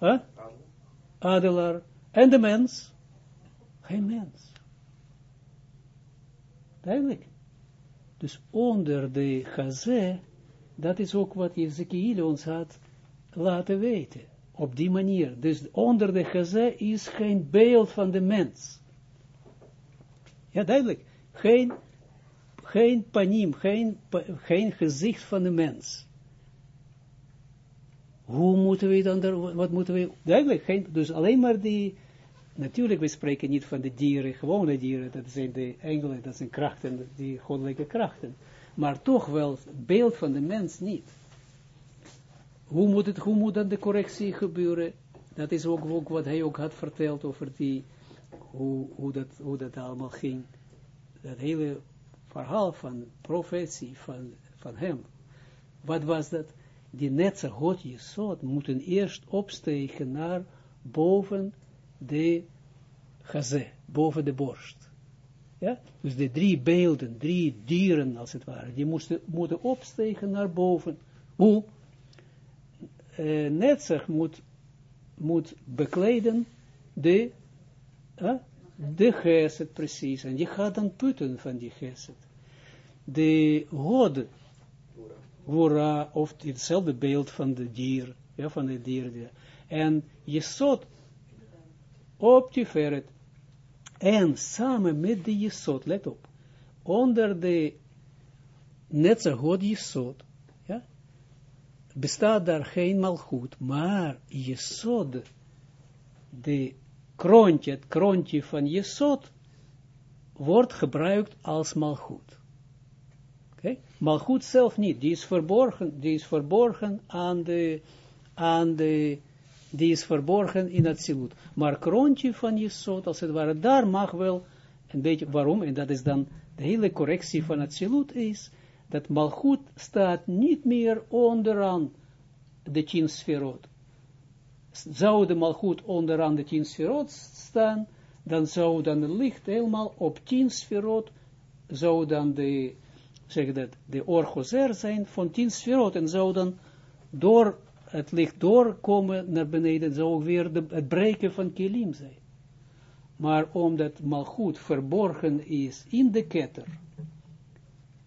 Huh? Adelaar, en de mens? Geen mens. Duidelijk. Dus onder de gazé, dat is ook wat Ezekiel ons had laten weten. Op die manier. Dus onder de gazé is geen beeld van de mens. Ja, duidelijk. Geen, geen panim, geen, geen gezicht van de mens. Hoe moeten we dan, wat moeten we, duidelijk, geen, dus alleen maar die, Natuurlijk, we spreken niet van de dieren, gewone dieren, dat zijn de engelen, dat zijn krachten, die goddelijke krachten. Maar toch wel het beeld van de mens niet. Hoe moet, het, hoe moet dan de correctie gebeuren? Dat is ook, ook wat hij ook had verteld over die, hoe, hoe, dat, hoe dat allemaal ging. Dat hele verhaal van profetie van, van hem. Wat was dat? Die netse God moeten eerst opstegen naar boven de gazé, boven de borst. Ja? Dus de drie beelden, drie dieren als het ware, die moesten, moeten opstegen naar boven. Hoe? Uh, Netzach moet, moet bekleden de, uh, de geset, precies. En je gaat dan putten van die geset. De god, Gora, of hetzelfde beeld van de dier, ja, van de dier. En je zot op Tiferet. En samen met de Jesod, let op, onder de Netzergod Jesod, ja, bestaat daar geen malgoed, maar Jesod, de kroontje, het kroontje van Jesod, wordt gebruikt als malgoed. Okay? Malgoed zelf niet, die is verborgen, die is verborgen aan de, aan de, die is verborgen in het silut. Maar kroontje van Jesod, als het ware, daar mag wel een beetje, waarom? En dat is dan de hele correctie van het silut is, dat malgoed staat niet meer onderaan de tien sferot. Zou de malgoed onderaan de tien sferot staan, dan zou dan het licht helemaal op tien sferot, zou dan de, zeg dat, de orgozer zijn van tien sferot, en zou dan door het licht doorkomen naar beneden, zou weer de, het breken van kilim zijn. Maar omdat malgoed verborgen is in de ketter,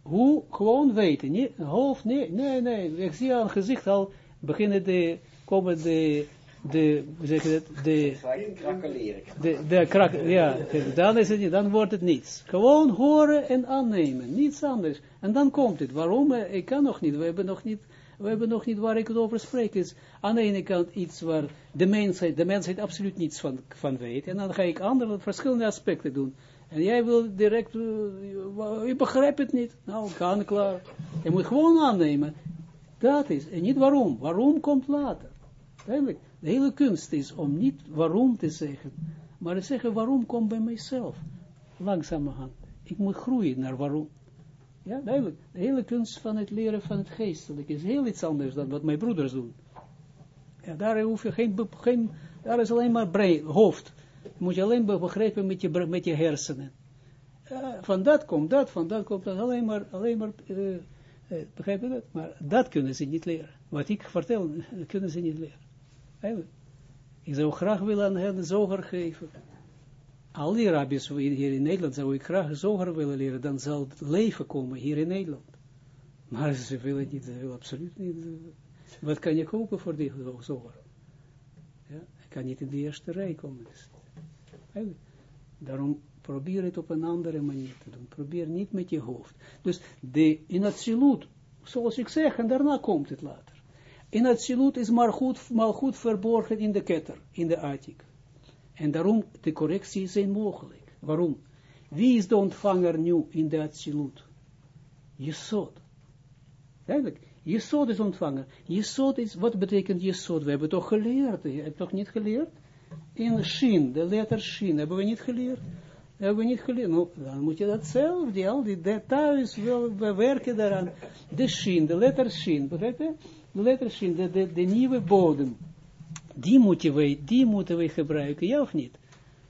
hoe gewoon weten, niet, hoofd, nee, nee, nee, ik zie aan gezicht al, beginnen de, komen de, de, hoe zeg je dat, de, de, de krak, ja, dan is het niet, dan wordt het niets. Gewoon horen en aannemen, niets anders. En dan komt het. Waarom? Ik kan nog niet, we hebben nog niet, we hebben nog niet waar ik het over spreek. is aan de ene kant iets waar de mensheid, de mensheid absoluut niets van, van weet. En dan ga ik andere, verschillende aspecten doen. En jij wil direct, uh, je begrijpt het niet. Nou, kan klaar. Je moet gewoon aannemen. Dat is, en niet waarom. Waarom komt later. De hele kunst is om niet waarom te zeggen, maar te zeggen waarom komt bij mijzelf. Langzamerhand. Ik moet groeien naar waarom. Ja, duidelijk. De hele kunst van het leren van het geestelijk is heel iets anders dan wat mijn broeders doen. Ja, daar hoef je geen, geen daar is alleen maar brein, hoofd. Moet je alleen begrijpen met je, met je hersenen. Van dat komt dat, van dat komt dat, alleen maar, alleen maar, uh, begrijp je dat? Maar dat kunnen ze niet leren. Wat ik vertel, kunnen ze niet leren. Eigenlijk. Ik zou graag willen aan hen zoger geven. Al die rabbis hier in Nederland zou ik graag zoger willen leren, dan zal het leven komen hier in Nederland. Maar ze willen niet, ze willen absoluut niet. Wat kan je kopen voor die zoger? Ja, ik kan niet in de eerste rij komen. Daarom probeer het op een andere manier te doen. Probeer niet met je hoofd. Dus de, in silut, zoals ik zeg, en daarna komt het later. In silut is maar goed, maar goed verborgen in de ketter, in de attic. En daarom de correcties zijn mogelijk. Waarom? Wie is de ontvanger nu in de silut? Jesod. Eigenlijk, Jesod is ontvanger. Jesod is, wat betekent Jesod? We hebben toch geleerd, je hebt toch niet geleerd? In Shin, de letter Shin, hebben we niet geleerd? Hebben we niet geleerd? Nou, dan moet je dat zelf, die, al die details wel bewerken daaraan. De Shin, de letter Shin, begrijp je? De letter Shin, de, de nieuwe bodem. Die moeten, wij, die moeten wij gebruiken, ja of niet?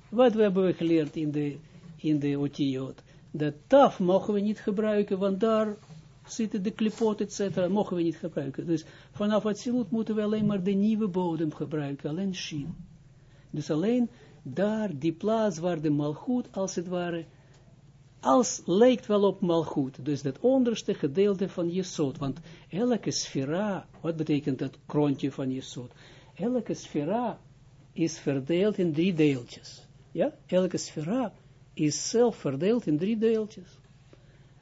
Wat we hebben we geleerd in de, in de otiot? Dat taf mogen we niet gebruiken, want daar zitten de klipot, et cetera, mogen we niet gebruiken. Dus vanaf het silut moeten we alleen maar de nieuwe bodem gebruiken, alleen shin. Dus alleen daar, die plaats waar de malgoed, als het ware, als lijkt wel op malgoed, dus dat onderste gedeelte van Jesod, want elke sfera, wat betekent dat kroontje van Jesod? Elke sfera is verdeeld in drie deeltjes. Ja, elke sfera is zelf verdeeld in drie deeltjes.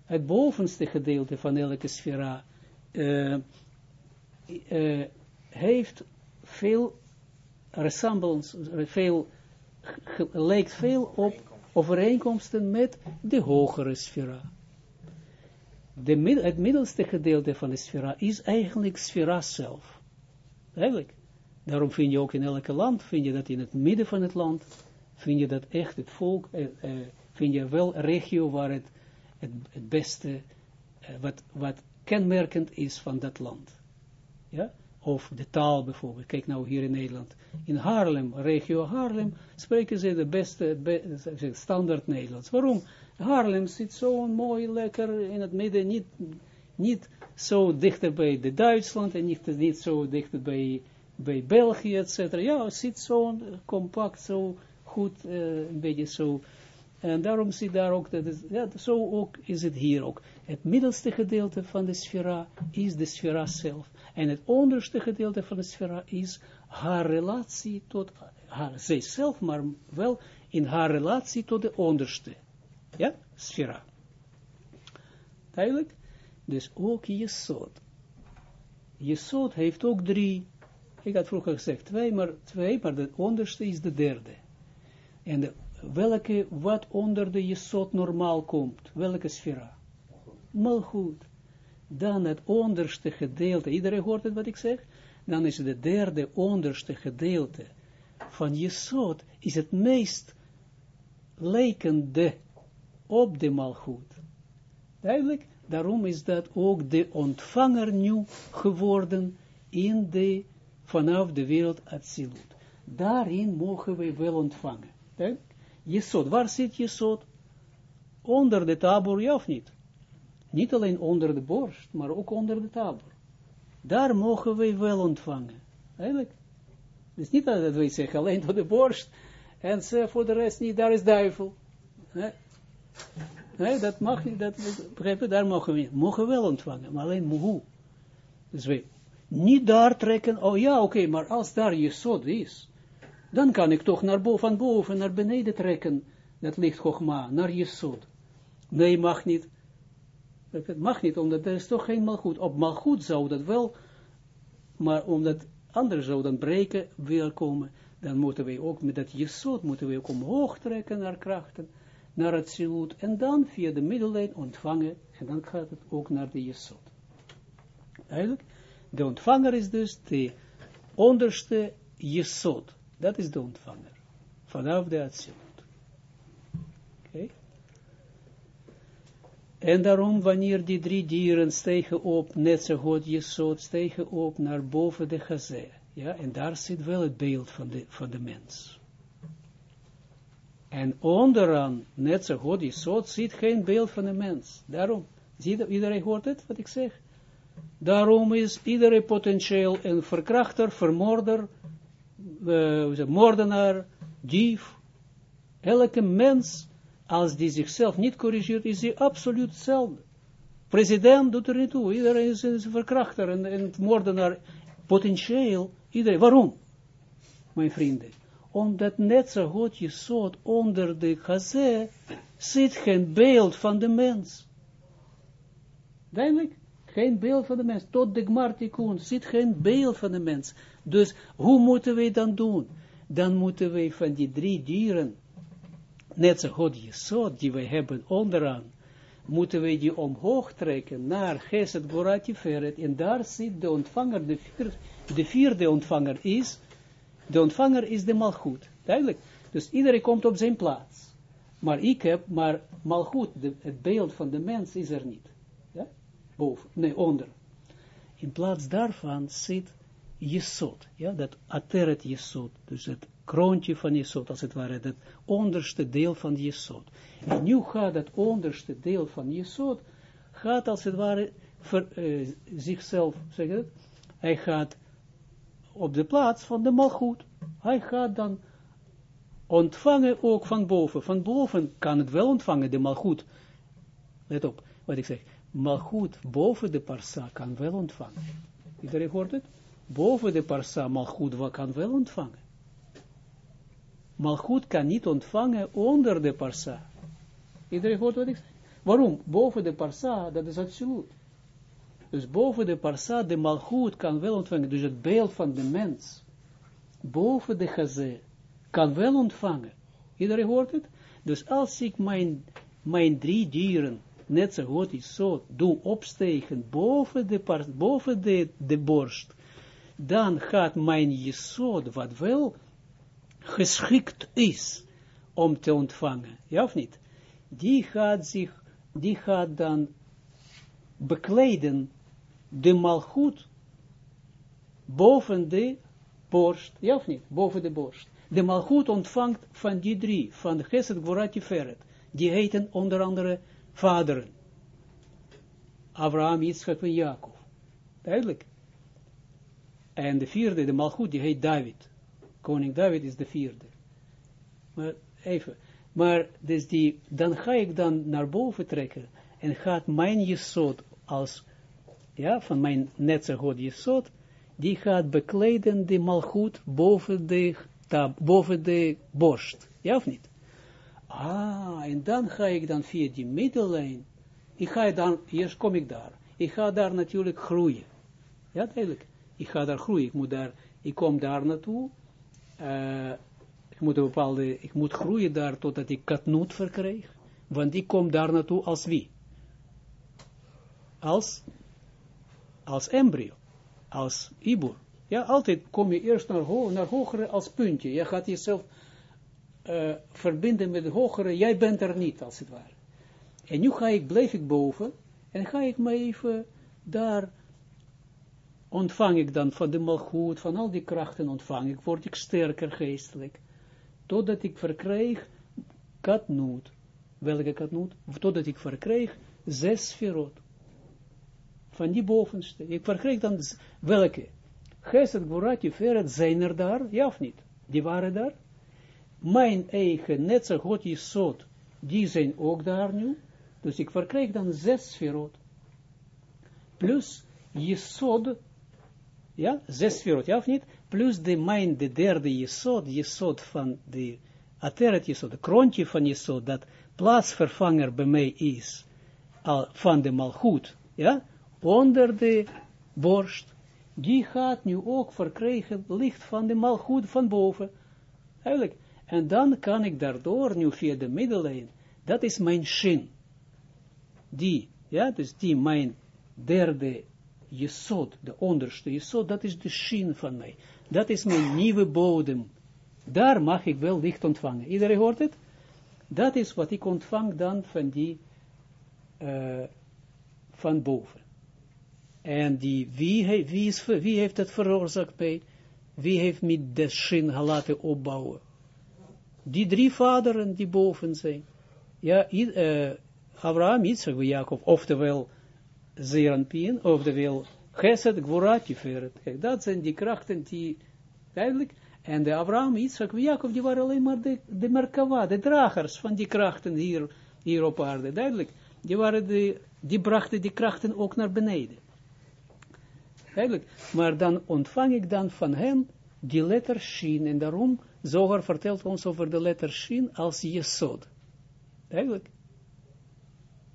Het bovenste gedeelte van elke sfera uh, uh, heeft veel resemblance, veel, lijkt veel op overeenkomsten met de hogere sfera. De, het middelste gedeelte van de sfera is eigenlijk sfera zelf. Eigenlijk. Daarom vind je ook in elke land, vind je dat in het midden van het land, vind je dat echt het volk, eh, eh, vind je wel regio waar het het, het beste, eh, wat, wat kenmerkend is van dat land. Ja? Of de taal bijvoorbeeld. Kijk nou hier in Nederland. In Haarlem, regio Haarlem, spreken ze de beste, be, standaard Nederlands. Waarom? Haarlem zit zo mooi, lekker in het midden, niet, niet zo dichter bij de Duitsland en niet, niet zo dichter bij, bij België, etc. Ja, zit zo compact, zo goed, eh, een beetje zo. En daarom zit daar ook, dat is, ja, zo ook is het hier ook. Het middelste gedeelte van de sfera is de sfera zelf. En het onderste gedeelte van de sfera is haar relatie tot haar, zijzelf, maar wel in haar relatie tot de onderste. Ja, sfera. Duidelijk? Dus ook Jesod. Jesod heeft ook drie, ik had vroeger gezegd twee, maar twee, maar de onderste is de derde. En de, welke, wat onder de Jesod normaal komt, welke sfera? Malchut. Dan het onderste gedeelte, iedereen hoort het wat ik zeg? Dan is het derde onderste gedeelte van Jesod, is het meest lijkende op de Malchut. Duidelijk? Daarom is dat ook de ontvanger nu geworden in de, vanaf de wereld Atsilut. Daarin mogen we wel ontvangen. Jesod, waar zit Jesod? Onder de tabor, ja of niet? Niet alleen onder de borst, maar ook onder de tabor. Daar mogen we wel ontvangen. Eigenlijk. Het is niet dat wij zeggen alleen tot de borst, en voor de rest niet, daar is duivel. Nee, dat mag niet, dat, begrijp daar mogen we. Mogen wel ontvangen, maar alleen hoe. Dus we niet daar trekken, oh ja, oké, maar als daar je zod is, dan kan ik toch naar boven, van boven naar beneden trekken, dat ligt Chogma, naar je. Nee, mag niet. Het mag niet, omdat er is toch geen malgoed. Op malgoed zou dat wel, maar omdat anders zou dan breken wil komen, dan moeten we ook met dat jesot, moeten we ook omhoog trekken naar krachten naar het siloet, en dan via de middellijn ontvangen, en dan gaat het ook naar de jesot. Eigenlijk, de ontvanger is dus de onderste jesot, dat is de ontvanger, vanaf de Atsilut. Oké. En daarom, wanneer die drie dieren stegen op, net zo goed jesot, stegen op naar boven de gazé, ja, en daar zit wel het beeld van de, van de mens. En onderaan, net zo goed zo, ziet geen beeld van een mens. Daarom, ziet, iedereen hoort het, wat ik zeg? Daarom is iedereen potentieel een verkrachter, vermoorder, uh, moordenaar, dief. Elke mens, als die zichzelf niet corrigeert, is hij absoluut hetzelfde. President doet er niet toe. Iedereen is een verkrachter en een moordenaar. Potentieel, iedereen. Waarom? Mijn vrienden omdat net zo goed je soort onder de gazé zit geen beeld van de mens. Duidelijk? Geen beeld van de mens. Tot de Gmartikun zit geen beeld van de mens. Dus hoe moeten we dan doen? Dan moeten we van die drie dieren, net zo goed je soort die we hebben onderaan, moeten we die omhoog trekken naar Geset Gorati Feret. En daar zit de ontvanger, de, de vierde ontvanger is de ontvanger is de malgoed. Duidelijk. Dus iedereen komt op zijn plaats. Maar ik heb, maar malgoed, het beeld van de mens is er niet. Boven, nee, onder. In plaats daarvan zit Jesod, ja, dat ateret Jesod, dus het kroontje van Jesod, als het ware, het onderste deel van Jesod. En nu gaat het onderste deel van Jesod, gaat als het ware, uh, zichzelf, zeg het, hij gaat op de plaats van de malgoed. Hij gaat dan ontvangen ook van boven. Van boven kan het wel ontvangen, de malgoed. Let op, wat ik zeg. Malgoed boven de parsa kan wel ontvangen. Iedereen hoort het? Boven de parsa malgoed kan wel ontvangen. Malgoed kan niet ontvangen onder de parsa. Iedereen hoort wat ik zeg? Waarom? Boven de parsa, dat is absoluut. Dus boven de parsa, de malgoed kan wel ontvangen. Dus het beeld van de mens, boven de gazé, kan wel ontvangen. Iedereen hoort het? Dus als ik mijn, mijn drie dieren, net zo goed is zo, doe opstegen boven de, boven de, de borst, dan gaat mijn jesod, wat wel geschikt is om te ontvangen, ja of niet? Die gaat zich, die gaat dan bekleden de malgoed boven de borst, ja of niet, boven de borst. De malgoed ontvangt van die drie, van Geset, Gorati, Feret, die heten onder andere vaderen. Abraham, Yitzchak en Jacob. Duidelijk. En de vierde, de malgoed, die heet David. Koning David is de vierde. Maar even. Maar dus die, dan ga ik dan naar boven trekken en gaat mijn jesot als, ja, van mijn netzegod jesot, die gaat bekleden de malgoed boven de, boven de borst. Ja of niet? Ah, en dan ga ik dan via die middellijn, ik ga dan, eerst kom ik daar, ik ga daar natuurlijk groeien. Ja, duidelijk. Ik ga daar groeien, ik moet daar, ik kom daar naartoe, uh, ik moet een bepaalde, ik moet groeien daar totdat ik katnoot verkrijg, want ik kom daar naartoe als wie? Als, als embryo, als ibor. Ja, altijd kom je eerst naar, naar hogere als puntje. Je gaat jezelf uh, verbinden met de hogere, jij bent er niet, als het ware. En nu ga ik, blijf ik boven, en ga ik me even daar, ontvang ik dan van de malgoed, van al die krachten ontvang ik, word ik sterker geestelijk, totdat ik verkrijg katnoot. Welke katnoot? Totdat ik verkrijg zes sferot. Van die bovenste. Ik verkrijg dan welke? Geset, Gvorat, Tiferet zijn er daar, ja of niet? Die waren daar mijn eigen netse God Jesod, die zijn ook daar nu. Dus ik verkrijg dan zes sferot. Plus Jesod, ja, zes sferot, ja of niet? Plus de mijn, de derde Jesod, Jesod van de Ateret Jesod, de kroontje van Jesod, dat plaatsvervanger bij mij is, al, van de Malchut, ja, onder de borst, die gaat nu ook verkrijgen licht van de Malchut van boven. Eigenlijk, en dan kan ik daardoor, nu via de middellijn, dat is mijn shin. Die, ja, dus die mijn derde jesod, de onderste jesod, dat is de shin van mij. Dat is mijn nieuwe bodem. Daar mag ik wel licht ontvangen. Iedereen hoort het? Dat is wat ik ontvang dan van die, uh, van boven. En die, wie, wie, is, wie heeft dat veroorzaakt mij? Wie heeft me de shin laten opbouwen? Die drie vaderen die boven zijn. Ja, uh, Abraham, Isaac, Jacob, oftewel Zeranpien, oftewel Geset, Gvorat, Tiferet. Kijk, dat zijn die krachten die, duidelijk, en de Abraham, Isaac, Jacob, die waren alleen maar de, de Merkava, de dragers van die krachten hier, hier op aarde, duidelijk. Die, waren die brachten die krachten ook naar beneden. Duidelijk. Maar dan ontvang ik dan van hen die letter Shin, en daarom Zoger vertelt ons over de letter Shin als Jesod. Eigenlijk.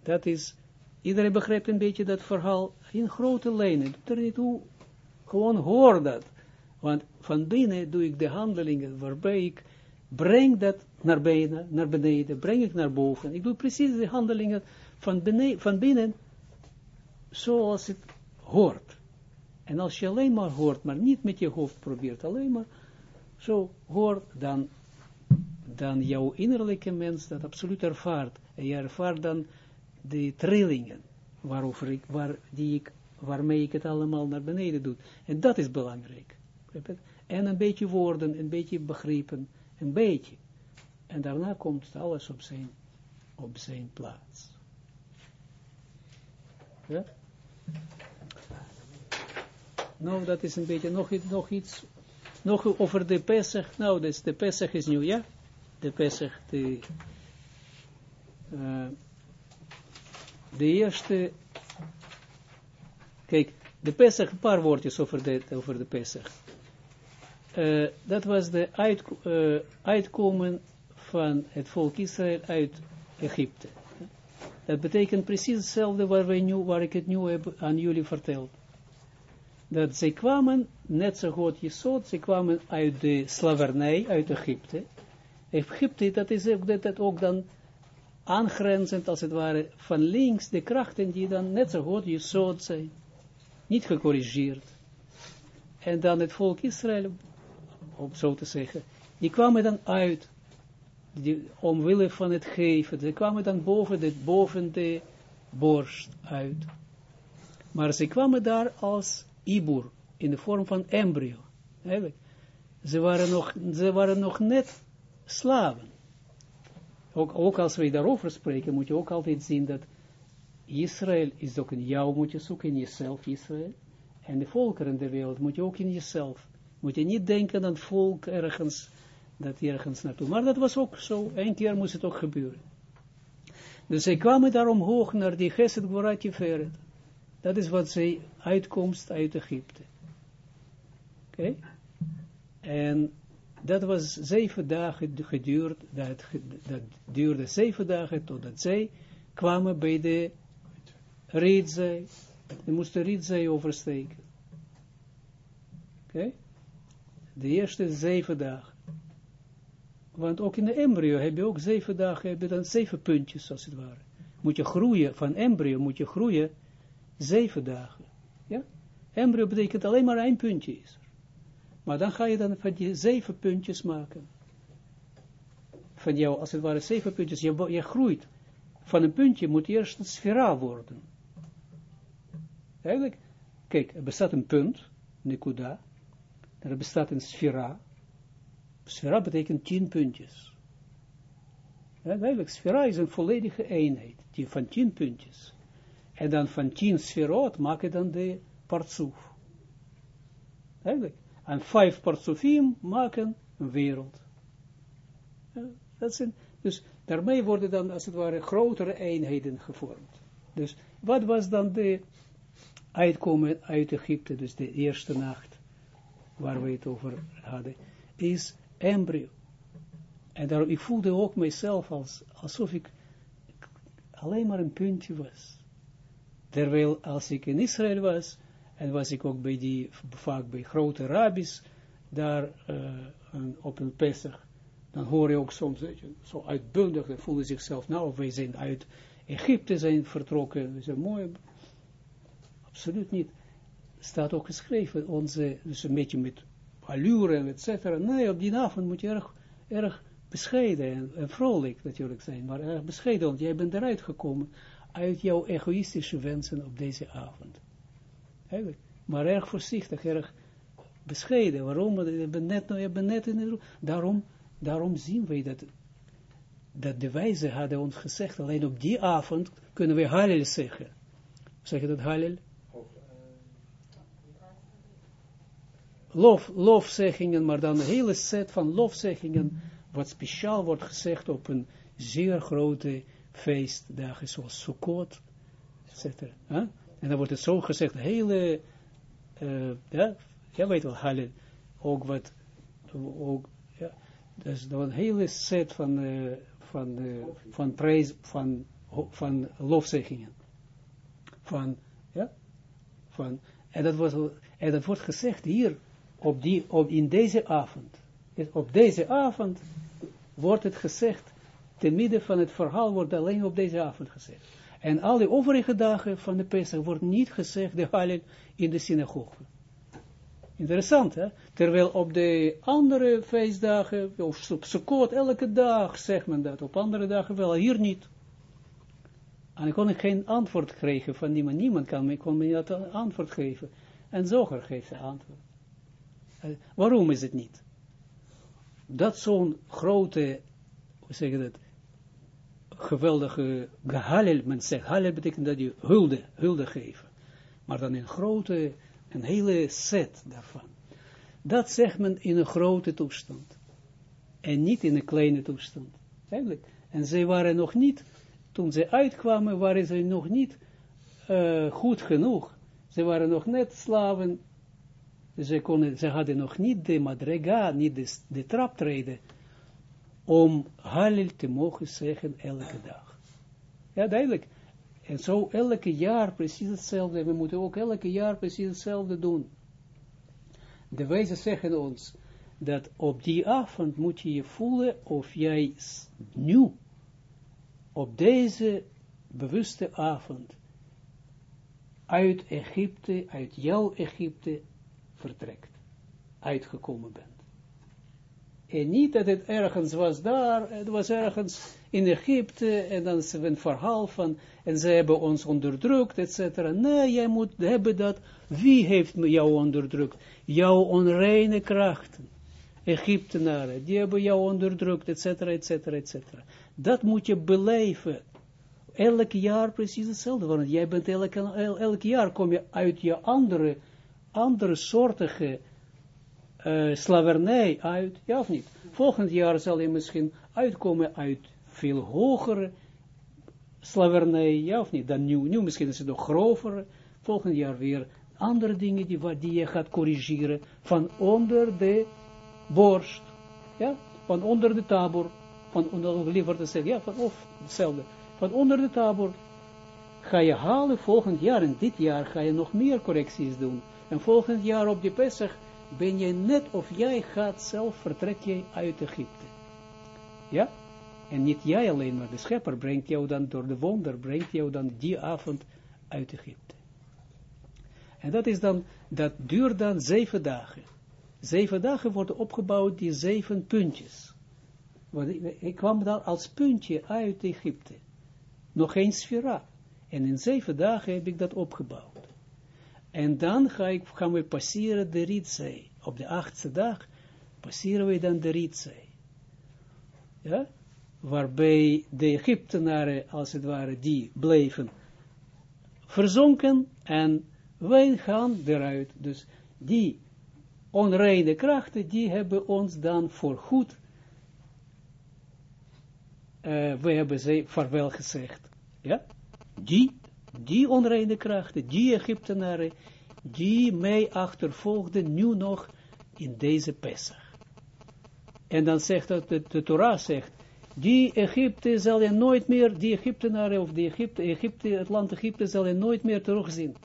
Dat is, iedereen begrijpt een beetje dat verhaal in grote lijnen. Doet er niet toe, gewoon hoor dat. Want van binnen doe ik de handelingen waarbij ik breng dat naar beneden, naar beneden, breng ik naar boven. Ik doe precies de handelingen van, van binnen zoals het hoort. En als je alleen maar hoort, maar niet met je hoofd probeert, alleen maar zo hoort, dan, dan jouw innerlijke mens dat absoluut ervaart. En je ervaart dan de trillingen waarover ik, waar, die ik, waarmee ik het allemaal naar beneden doe. En dat is belangrijk. En een beetje woorden, een beetje begrepen, een beetje. En daarna komt alles op zijn, op zijn plaats. Ja? Nou, dat is een beetje nog, nog iets nog over de Pesach, nou, dus de Pesach is nu, ja? De Pesach, de, uh, de eerste, kijk, de Pesach, een paar woordjes over de, over de Pesach. Uh, dat was de uh, uitkomen van het volk Israël uit Egypte. Dat betekent precies hetzelfde waar, wij nu, waar ik het nu heb aan jullie verteld dat zij kwamen, net zo goed Jesod, ze kwamen uit de slavernij, uit Egypte. Egypte, dat is ook, dat, ook dan aangrenzend, als het ware, van links, de krachten die dan net zo goed Jesod zijn. Niet gecorrigeerd. En dan het volk Israël, om zo te zeggen, die kwamen dan uit, die, omwille van het geven, die kwamen dan boven de, boven de borst uit. Maar ze kwamen daar als ibur, in de vorm van embryo. Ze waren nog, ze waren nog net slaven. Ook, ook als wij daarover spreken, moet je ook altijd zien dat Israël is ook in jou, moet je zoeken in jezelf, Israël. En de volkeren in de wereld moet je ook in jezelf. Moet je niet denken aan volk ergens dat ergens naartoe. Maar dat was ook zo, één keer moest het ook gebeuren. Dus zij kwamen daar omhoog naar die Geset Gvorat Veret. Dat is wat zij uitkomst uit Egypte. Oké? En dat was zeven dagen geduurd, dat, dat duurde zeven dagen totdat zij kwamen bij de Rietzij. Ze moesten Rietzij oversteken. Oké? De eerste zeven dagen. Want ook in de embryo heb je ook zeven dagen, heb je dan zeven puntjes, als het ware. Moet je groeien, van embryo moet je groeien zeven dagen. Ja? Embryo betekent alleen maar één puntje is Maar dan ga je dan van die zeven puntjes maken. Van jou, als het ware zeven puntjes. Je, je groeit. Van een puntje moet eerst een sfera worden. Eigenlijk, kijk, er bestaat een punt, nikuda. Er bestaat een sfera. Sfera betekent tien puntjes. Eigenlijk, sfera is een volledige eenheid, die van tien puntjes. En dan van tien sferot maken dan de partsoef. Eigenlijk. En vijf partsofim maken een wereld. Dat zijn, dus daarmee worden dan als het ware grotere eenheden gevormd. Dus wat was dan de uitkomen uit Egypte, dus de eerste nacht waar we het over hadden, is embryo. En daarom, ik voelde ook mijzelf als, alsof ik alleen maar een puntje was. Terwijl als ik in Israël was, en was ik ook bij die, vaak bij grote rabbis, daar uh, op een Pesach, dan hoor je ook soms, zo uitbundig, dan voelen zichzelf, nou, wij zijn uit Egypte zijn vertrokken, we zijn mooi, absoluut niet. Staat ook geschreven, onze, dus een beetje met allure en et cetera. Nee, op die avond moet je erg, erg bescheiden en, en, vrolijk natuurlijk zijn, maar erg bescheiden, want jij bent eruit gekomen uit jouw egoïstische wensen op deze avond. Maar erg voorzichtig, erg bescheiden. Waarom? Je bent net, je bent net in de daarom, daarom zien wij dat, dat de wijzen hadden ons gezegd, alleen op die avond kunnen we Hallel zeggen. Zeg je dat Hallel? Lof, lofzeggingen, maar dan een hele set van lofzeggingen, wat speciaal wordt gezegd op een zeer grote feestdagen zoals Sukkot, etc. En dan wordt het zo gezegd, hele, uh, ja, weet wel, Halil, ook wat, ook, ja, dus een hele set van, uh, van, uh, van prijs, van, van lofzeggingen. Van, ja, van, en dat, wordt, en dat wordt gezegd hier, op die, op, in deze avond. Op deze avond wordt het gezegd te midden van het verhaal wordt alleen op deze avond gezegd. En alle overige dagen van de Pesach wordt niet gezegd de Hallel in de synagoge. Interessant, hè? Terwijl op de andere feestdagen, of op Sukkot, elke dag zegt men dat, op andere dagen wel, hier niet. En ik kon geen antwoord krijgen van niemand, niemand kan me, kon me dat antwoord geven. En Zoger geeft de antwoord. Uh, waarom is het niet? Dat zo'n grote, hoe zeg je dat, geweldige gehalel, men zegt, halel betekent dat je hulde, hulde geven. Maar dan een grote, een hele set daarvan. Dat zegt men in een grote toestand. En niet in een kleine toestand. Eigenlijk. En zij waren nog niet, toen ze uitkwamen, waren ze nog niet uh, goed genoeg. Ze waren nog net slaven. Ze, hadden nog niet de madrega, niet de, de traptreden om Halil te mogen zeggen elke dag. Ja, duidelijk. En zo elke jaar precies hetzelfde. We moeten ook elke jaar precies hetzelfde doen. De wijzen zeggen ons dat op die avond moet je je voelen of jij nu, op deze bewuste avond, uit Egypte, uit jouw Egypte vertrekt, uitgekomen bent. En niet dat het ergens was daar, het was ergens in Egypte, en dan is een verhaal van, en ze hebben ons onderdrukt, et cetera. Nee, jij moet hebben dat, wie heeft jou onderdrukt? Jouw onreine krachten, Egyptenaren, die hebben jou onderdrukt, et cetera, et cetera, et cetera. Dat moet je beleven. Elk jaar precies hetzelfde, want jij bent elk, elk jaar kom je uit je andere, andere soortige eh, slavernij uit, ja of niet? Volgend jaar zal je misschien uitkomen uit veel hogere slavernij, ja of niet? Dan nu, nu misschien is het nog grover, volgend jaar weer andere dingen die, die je gaat corrigeren van onder de borst, ja, van onder de tabor, van onder, liever te zeggen, ja, of hetzelfde, van onder de tabor ga je halen volgend jaar, en dit jaar ga je nog meer correcties doen, en volgend jaar op de Pesach ben je net of jij gaat zelf vertrek je uit Egypte. Ja? En niet jij alleen, maar de schepper brengt jou dan door de wonder, brengt jou dan die avond uit Egypte. En dat is dan, dat duurt dan zeven dagen. Zeven dagen worden opgebouwd, die zeven puntjes. Want ik, ik kwam dan als puntje uit Egypte. Nog geen sfera. En in zeven dagen heb ik dat opgebouwd. En dan ga ik, gaan we passeren de Rietzee. Op de achtste dag passeren we dan de Rietzee. Ja? Waarbij de Egyptenaren, als het ware, die bleven verzonken en wij gaan eruit. Dus die onreine krachten, die hebben ons dan voor goed, uh, we hebben ze vaarwel gezegd. Ja? Die, die onreine krachten, die Egyptenaren, die mij achtervolgden nu nog in deze Pesach. En dan zegt dat de, de Torah zegt, die Egypte zal je nooit meer, die Egyptenaren of die Egypte, Egypte, het land Egypte zal je nooit meer terugzien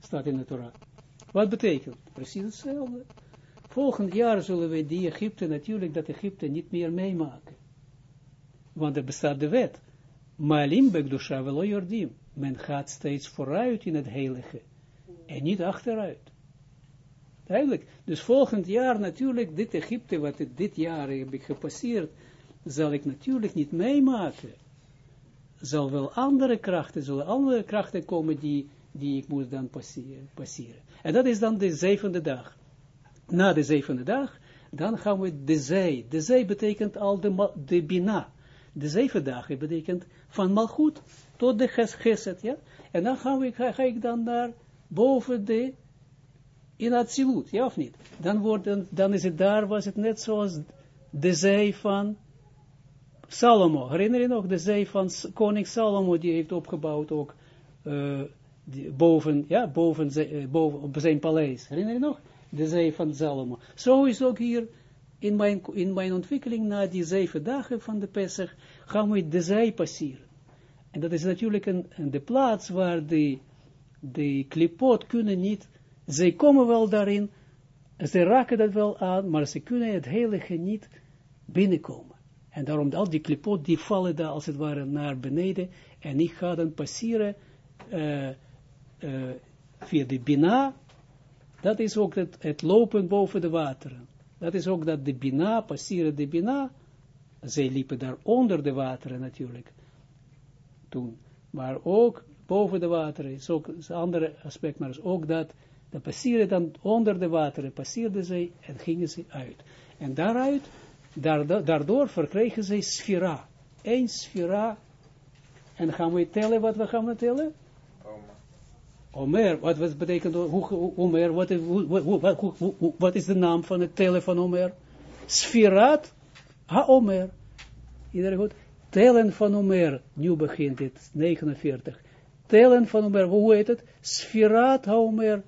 staat in de Torah. Wat betekent? Precies hetzelfde. Volgend jaar zullen we die Egypte, natuurlijk dat Egypte niet meer meemaken. Want er bestaat de wet. Malim bekdusha velo jordim. Men gaat steeds vooruit in het heilige. En niet achteruit. Duidelijk. Dus volgend jaar natuurlijk, dit Egypte, wat dit jaar heb ik gepasseerd, zal ik natuurlijk niet meemaken. Zal wel andere krachten, zullen andere krachten komen die die ik moet dan passeren. En dat is dan de zevende dag. Na de zevende dag, dan gaan we de zee. De zee betekent al de, de bina. De zeven dagen betekent van malgoed tot de geset, ja. En dan gaan we, ga, ik dan naar boven de, in Atsilut, ja of niet? Dan, wordt, dan is het daar, was het net zoals de zee van Salomo. Herinner je nog, de zee van koning Salomo, die heeft opgebouwd ook, uh, boven, ja, boven, eh, boven op zijn paleis. Herinner je nog? De zee van Salomo. Zo is ook hier in mijn, in mijn ontwikkeling na die zeven dagen van de Pesach gaan we de zee passeren. En dat is natuurlijk een, een de plaats waar de, de klipot kunnen niet, ze komen wel daarin, ze raken dat wel aan, maar ze kunnen het heilige niet binnenkomen. En daarom al die klipot, die vallen daar als het ware naar beneden, en ik ga dan passeren, uh, uh, via de Bina, dat is ook het, het, lopen boven de wateren. Dat is ook dat de Bina, passeren de Bina, zij liepen daar onder de wateren natuurlijk, toen. Maar ook boven de wateren, is ook een ander aspect, maar is ook dat, dat passeren dan onder de wateren, passeerden zij en gingen ze uit. En daaruit, daardoor verkregen zij sfera. Eén sfera, en gaan we tellen wat we gaan tellen? Omer, wat, wat betekent Omer, wat, is de naam van het tellen van Omer? Sfirat ha-Omer. Iedereen goed? Tellen van Omer, nu begint het, 49. Tellen van Omer, hoe heet het? Sfirat ha-Omer.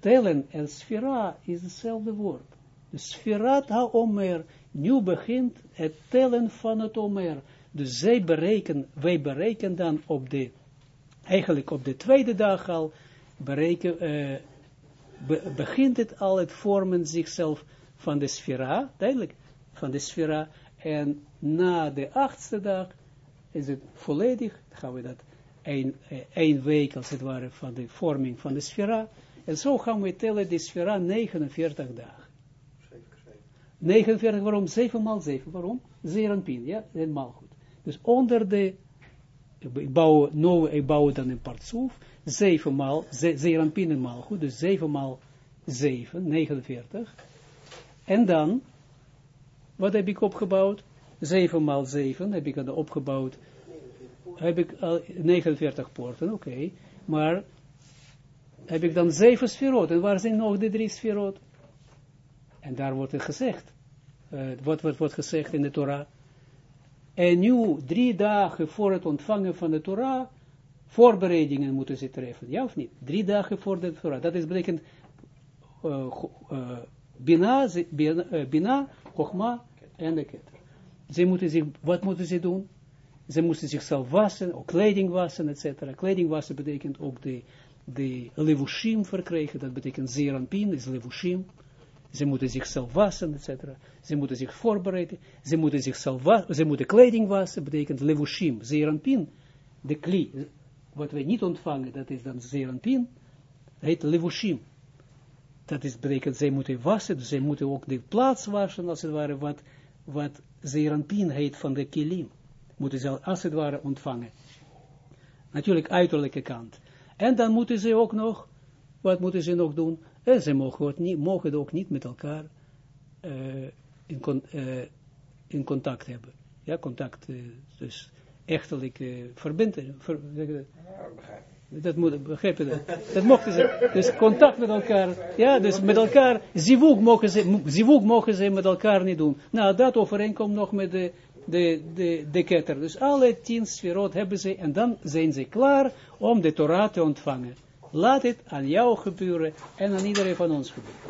Tellen en sfira is hetzelfde woord. Dus sfirat ha-Omer, nu begint het tellen van het Omer. Dus zij berekenen, wij berekenen dan op de eigenlijk op de tweede dag al bereken, uh, begint het al het vormen zichzelf van de sfera, duidelijk, van de sfera, en na de achtste dag is het volledig, gaan we dat een, een week als het ware van de vorming van de sfera, en zo gaan we tellen de sfera 49 dagen. 49, waarom? 7 maal 7, waarom? Zeranpin, ja, helemaal goed. Dus onder de ik bouw, no, ik bouw dan een partsoef, zeven maal, ze, maal, goed, dus zeven maal zeven, 49. En dan, wat heb ik opgebouwd? 7 maal 7 heb ik dan opgebouwd, heb ik al 49 poorten, oké, maar heb ik dan 7 sferot, en waar zijn nog de drie sferot? En daar wordt het gezegd. Uh, wat wordt, wordt gezegd in de Torah. En nu, drie dagen voor het ontvangen van de Torah, voorbereidingen moeten ze treffen. Ja of niet? Drie dagen voor de Torah. Dat is betekent uh, Bina, Bina, Chogma en de Keter. Ze moeten zich, wat moeten ze doen? Ze moesten zichzelf wassen, ook kleding wassen, etc. Kleding wassen betekent ook de, de levushim verkrijgen, dat betekent zeranpin, is levushim. Ze moeten zichzelf wassen, etc. Ze moeten zich voorbereiden, ze moeten zichzelf wassen, ze moeten kleding wassen, betekent levushim, zeranpin, de kli, wat wij niet ontvangen, dat is dan zeranpin, heet levushim. Dat is, betekent, zij moeten wassen, dus zij moeten ook de plaats wassen, als het ware, wat, wat zeranpin heet van de kilim moeten ze als het ware ontvangen. Natuurlijk uiterlijke kant. En dan moeten ze ook nog, wat moeten ze nog doen? En ze mogen, het niet, mogen het ook niet met elkaar uh, in, con, uh, in, contact hebben. Ja, contact, uh, dus echtelijke verbinden. Ver, dat moet, begrijp je dat? Dat mochten ze, dus contact met elkaar, ja, dus met elkaar, zivug mogen ze, zivug mogen ze met elkaar niet doen. Nou, dat overeenkomt nog met de, de, de, de ketter. Dus alle tien sferot hebben ze en dan zijn ze klaar om de Torah te ontvangen. Laat het aan jou gebeuren en aan iedereen van ons gebeuren.